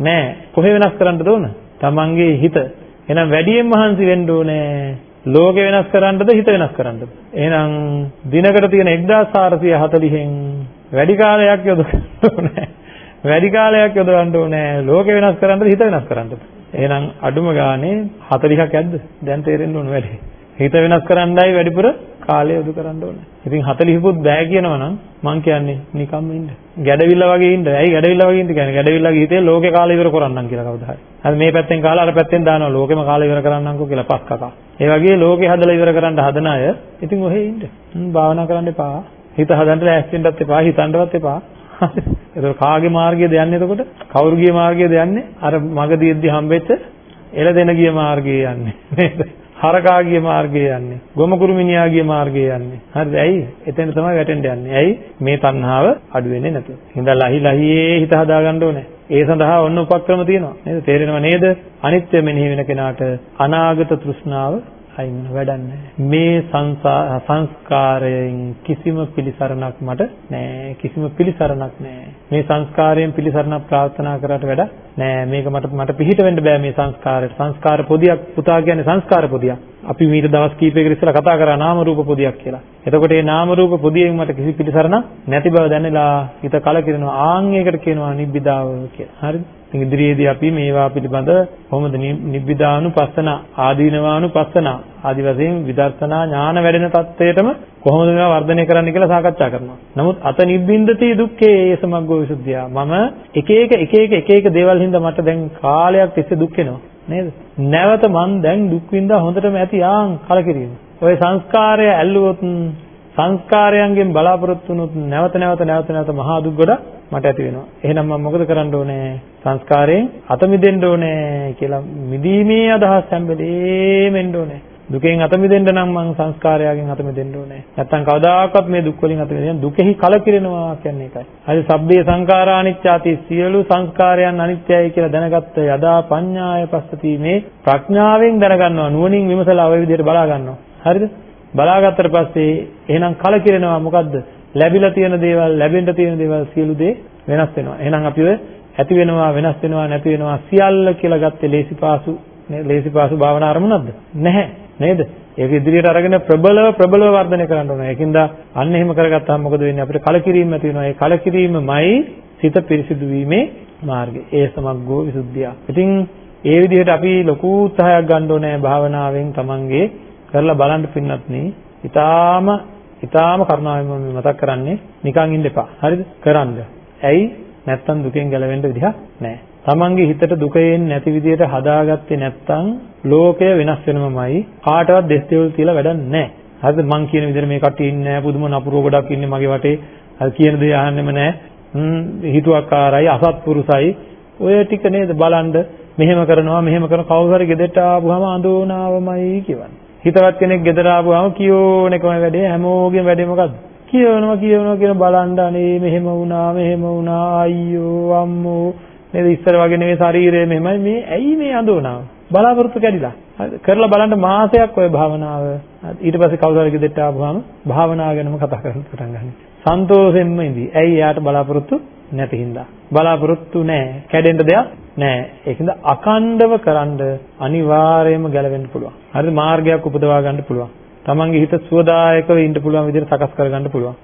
නැහැ. කොහේ වෙනස් කරන්නද ඕන? තමන්ගේ හිත. එහෙනම් වැඩියෙන් මහන්සි වෙන්න ඕනේ. ලෝකේ වෙනස් කරන්නද හිත වෙනස් කරන්නද? එහෙනම් දිනකට තියෙන 1440න් වැඩි කාලයක් යොදවන්න ඕනේ. වැඩි කාලයක් යොදවන්න ඕනේ. ලෝකේ වෙනස් කරන්නද හිත වෙනස් කරන්නද? එහෙනම් අඩුම ගානේ 40ක් ඇද්ද? දැන් තේරෙන්න ඕන වැඩි. හිත වෙනස් කරන්නයි වැඩිපුර කාලය යොදු කරන්න ඕනේ. ඉතින් 40පුත් බෑ කියනවා නම් මං කියන්නේ නිකම්ම ඉන්න. ගැඩවිල්ල වගේ ඉන්න. ඇයි ගැඩවිල්ල වගේ ඉන්න කියන්නේ? ගැඩවිල්ලගේ හිතේ ලෝකේ කාලය ඉවර කරන්නම් කියලා කවුද හරි. හරි මේ පැත්තෙන් කාලා අර පැත්තෙන් දානවා ලෝකෙම කාලය ඉවර කරන්නම්කෝ කියලා පස් කකා. ඒ වගේ ලෝකේ හදලා ඉවර කරන්න හදන අය ඉතින් ඔහේ ඉන්න. භාවනා කරන්න එපා. හිත හදන්න ලෑස්තිෙන්නත් එපා, හිතන්නවත් එපා. ඒක කාගේ මාර්ගයේද යන්නේ එතකොට? කවුරුගේ මාර්ගයේද යන්නේ? අර මගදීද්දි හම්බෙච්ච එළදෙන ගිය මාර්ගයේ යන්නේ. නේද? හරකා ගිය මාර්ගයේ යන්නේ. ගොමකුරු මිනිහා ගිය මාර්ගයේ යන්නේ. හරිද? ඇයි? එතන තමයි වැටෙන්න යන්නේ. ඇයි? මේ තණ්හාව අඩු වෙන්නේ නැතුව. හින්දා ලහි ලහියේ හිත හදාගන්න ඕනේ. ඒ සඳහා ඔන්න උපක්‍රම තියෙනවා. නේද? තේරෙනව නේද? අනිත්‍ය මෙනෙහි වෙන කෙනාට අනාගත තෘෂ්ණාව අයින් වැඩන්නේ මේ සංස්කාරයෙන් කිසිම පිළිසරණක් මට නෑ කිසිම පිළිසරණක් නෑ මේ සංස්කාරයෙන් පිළිසරණක් ප්‍රාර්ථනා කරාට වැඩ නෑ මේක මට මට පිළිහිට වෙන්න බෑ මේ සංස්කාරයට. සංස්කාර පොදියක් පුතා කියන්නේ සංස්කාර පොදියක්. අපි මීට දවස් කීපයකට ඉස්සෙල්ලා කතා කරා නාම රූප පොදියක් කියලා එතකොට මේ නාම රූප පොදියෙන් මට කිසි පිළිසරණක් නැති බව දැනලා හිත කලකිරෙනවා ආන් ඒකට කියනවා නිබ්බිදාව කියලා හරිද ඉතින් ඉදිරියේදී අපි මේවා පිළිබඳ කොහොමද නිබ්බිදානුපස්සන ආදීනවානුපස්සන ආදි වශයෙන් විදර්ශනා ඥාන වැඩෙන තත්වයටම කොහොමද මේවා වර්ධනය කරන්න කියලා සාකච්ඡා කරනවා. නමුත් අත නිබ්බින්දති දුක්ඛේ ඒසමග්ගෝ විසුද්ධිය. මම එක එක එක එක එක එක දේවල් හින්දා මට දැන් කාලයක් තිස්සේ දුක් වෙනවා. නේද? නැවත මං දැන් දුක් විඳා හොඳටම ඇති ආන් කලකිරීම. ওই සංස්කාරය ඇල්ලුවොත් සංස්කාරයන්ගෙන් බලාපොරොත්තු වුණොත් නැවත නැවත නැවත නැවත මහා දුක් ගොඩක් මට ඇති වෙනවා. එහෙනම් මම මොකද කරන්න ඕනේ? සංස්කාරයෙන් අත මිදෙන්න ඕනේ කියලා මිදීමේ අදහස් හැම වෙලේම එන්න ඕනේ. දුකෙන් අත මිදෙන්න නම් මං සංස්කාරයගෙන් අත මිදෙන්න ඕනේ. නැත්තම් කවදාකවත් මේ දුක් වලින් අත මිදෙන්න දුකෙහි කලකිරෙනවා කියන්නේ ඒකයි. හරි සබ්බේ සංඛාරා අනිච්චාති සියලු සංස්කාරයන් අනිත්‍යයි කියලා දැනගත්ත යදා පඤ්ඤාය පස්සති මේ ප්‍රඥාවෙන් දැනගන්නවා නුවණින් විමසලා ওই විදිහට බලා ගන්නවා. හරිද? බලාගත්තට පස්සේ එහෙනම් කලකිරෙනවා මොකද්ද? ලැබිලා තියෙන දේවල් ලැබෙන්න තියෙන දේවල් සියලු දේ වෙනස් වෙනවා. එහෙනම් අපිව ඇති වෙනවා වෙනස් වෙනවා නැති වෙනවා සියල්ල කියලා ගත්තේ ලේසිපාසු ලේසිපාසු භාවනා අරමුණක්ද? නැහැ. නේද? ඒක ඉදිරියට අරගෙන ප්‍රබලව ප්‍රබලව වර්ධනය කරන්න ඕනේ. ඒකින්ද අන්න එහෙම කරගත්තාම මොකද වෙන්නේ? අපිට කලකිරීම ඇති වෙනවා. ඒ කලකිරීමමයි සිත පිරිසිදු වීමේ මාර්ගය. ඒ සමග්ගෝ විසුද්ධිය. ඉතින් ඒ විදිහට අපි ලොකු උත්සාහයක් ගන්න ඕනේ භාවනාවෙන් තමන්ගේ කරලා බලන්න පින්නත් නේ. ඊටාම ඊටාම කරුණාවෙන් මම මතක් කරන්නේ නිකන් ඉන්න එපා. හරිද? කරන්න. ඇයි? නැත්තම් දුකෙන් ගැලවෙන්න විදිහක් නැහැ. තමන්ගේ හිතට දුක නැති විදිහට හදාගත්තේ නැත්තම් ලෝකය වෙනස් වෙනවමයි. කාටවත් දෙස් දෙවල් තියලා වැඩක් නැහැ. හරිද? මං කියන විදිහට මේ කට්ටිය ඉන්නේ නැහැ. පුදුම නපුරෝ ගොඩක් ඉන්නේ මගේ වටේ. හරි කියන දේ අහන්නෙම නැහැ. හ්ම් හිතුවක්කාරයි අසත්පුරුසයි. ඔය ටික නේද බලන්න මෙහෙම කරනවා මෙහෙම කරන කවුරු හරි ගෙදරට ආවම අඳෝනාවමයි කියවන්නේ. හිතවත් කෙනෙක් ගෙදර ආවම කියෝන එකම වැඩේ හැමෝගෙම වැඩේ මොකද්ද? කියවනවා කියවනවා කියන බලන්න අනේ මෙහෙම වුණා මෙහෙම වුණා අයියෝ අම්මෝ නේද ඉස්සර වගේ නෙවෙයි ශරීරය මෙහෙමයි මේ ඇයි මේ අඳෝනාව බලාපොරොත්තු කැඩිලා කරලා බලන්න මාසයක් ඔය භාවනාව ඊට පස්සේ කවුරු හරි ගෙදරට ආවම භාවනාව ගැනම කතා කරන්න පටන් ගන්න. සන්තෝෂෙන්ම ඉඳි. ඇයි එයාට බලාපොරොත්තු නැති හින්දා. බලාපොරොත්තු නැහැ. කැඩෙන්න දෙයක් නැහැ. ඒකින්ද අකණ්ඩව කරන්ඩ අනිවාර්යයෙන්ම ගැලවෙන්න පුළුවන්. හරිද? මාර්ගයක් උපදවා ගන්න පුළුවන්. තමන්ගේ හිත සුවදායකව ඉන්න පුළුවන් විදිහට සකස් කරගන්න පුළුවන්.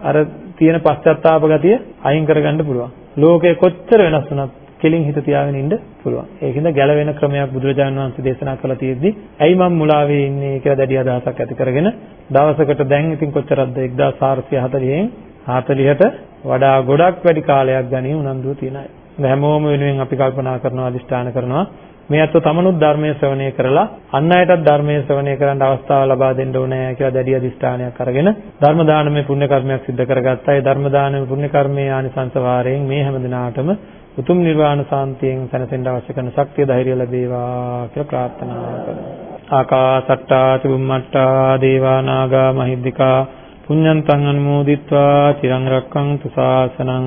අර තියෙන පශ්චාත්තාප ගතිය අයින් කරගන්න පුළුවන්. ලෝකය කොච්චර වෙනස් වුණත් කෙලින් හිත තියාගෙන ඉන්න පුළුවන්. ඒකින්ද ගැලවෙන ක්‍රමයක් බුදුරජාණන් වහන්සේ දේශනා කළා තියෙද්දි ඇයි මම මුලාවේ ඉන්නේ කියලා දැඩි අදහසක් ඇති කරගෙන දවසකට දැන් ඉතින් කොච්චරද 1440න් 40ට වඩා ගොඩක් වැඩි කාලයක් ගනී උනන්දුව තියන අය. හැමෝම වෙනුවෙන් අපි කල්පනා කරනවා අදිෂ්ඨාන කරනවා මේ අතෝ තමනුත් ධර්මයේ ශ්‍රවණය කරලා අන් අයටත් ධර්මයේ ශ්‍රවණය කරන්න අවස්ථාව ලබා දෙන්න ඕනේ කියලා දැඩි අධිෂ්ඨානයක් අරගෙන ධර්ම දානමය පුණ්‍ය කර්මයක් සිද්ධ කරගත්තා. ඒ ධර්ම දානමය පුණ්‍ය කර්මයේ ආනිසංස වාරයෙන් මේ හැම දිනාටම උතුම් නිර්වාණ සාන්තියෙන් සැනසෙන්න අවශ්‍ය කරන ශක්තිය ධෛර්යය ලැබේවා කියලා ප්‍රාර්ථනා කරමු. ආකාසට්ටා චුම්මට්ටා දේවා නාග මහිද්దికා පුඤ්ඤන්තං අනුමෝදිත්වා චිරං රක්ඛන්තු ශාසනං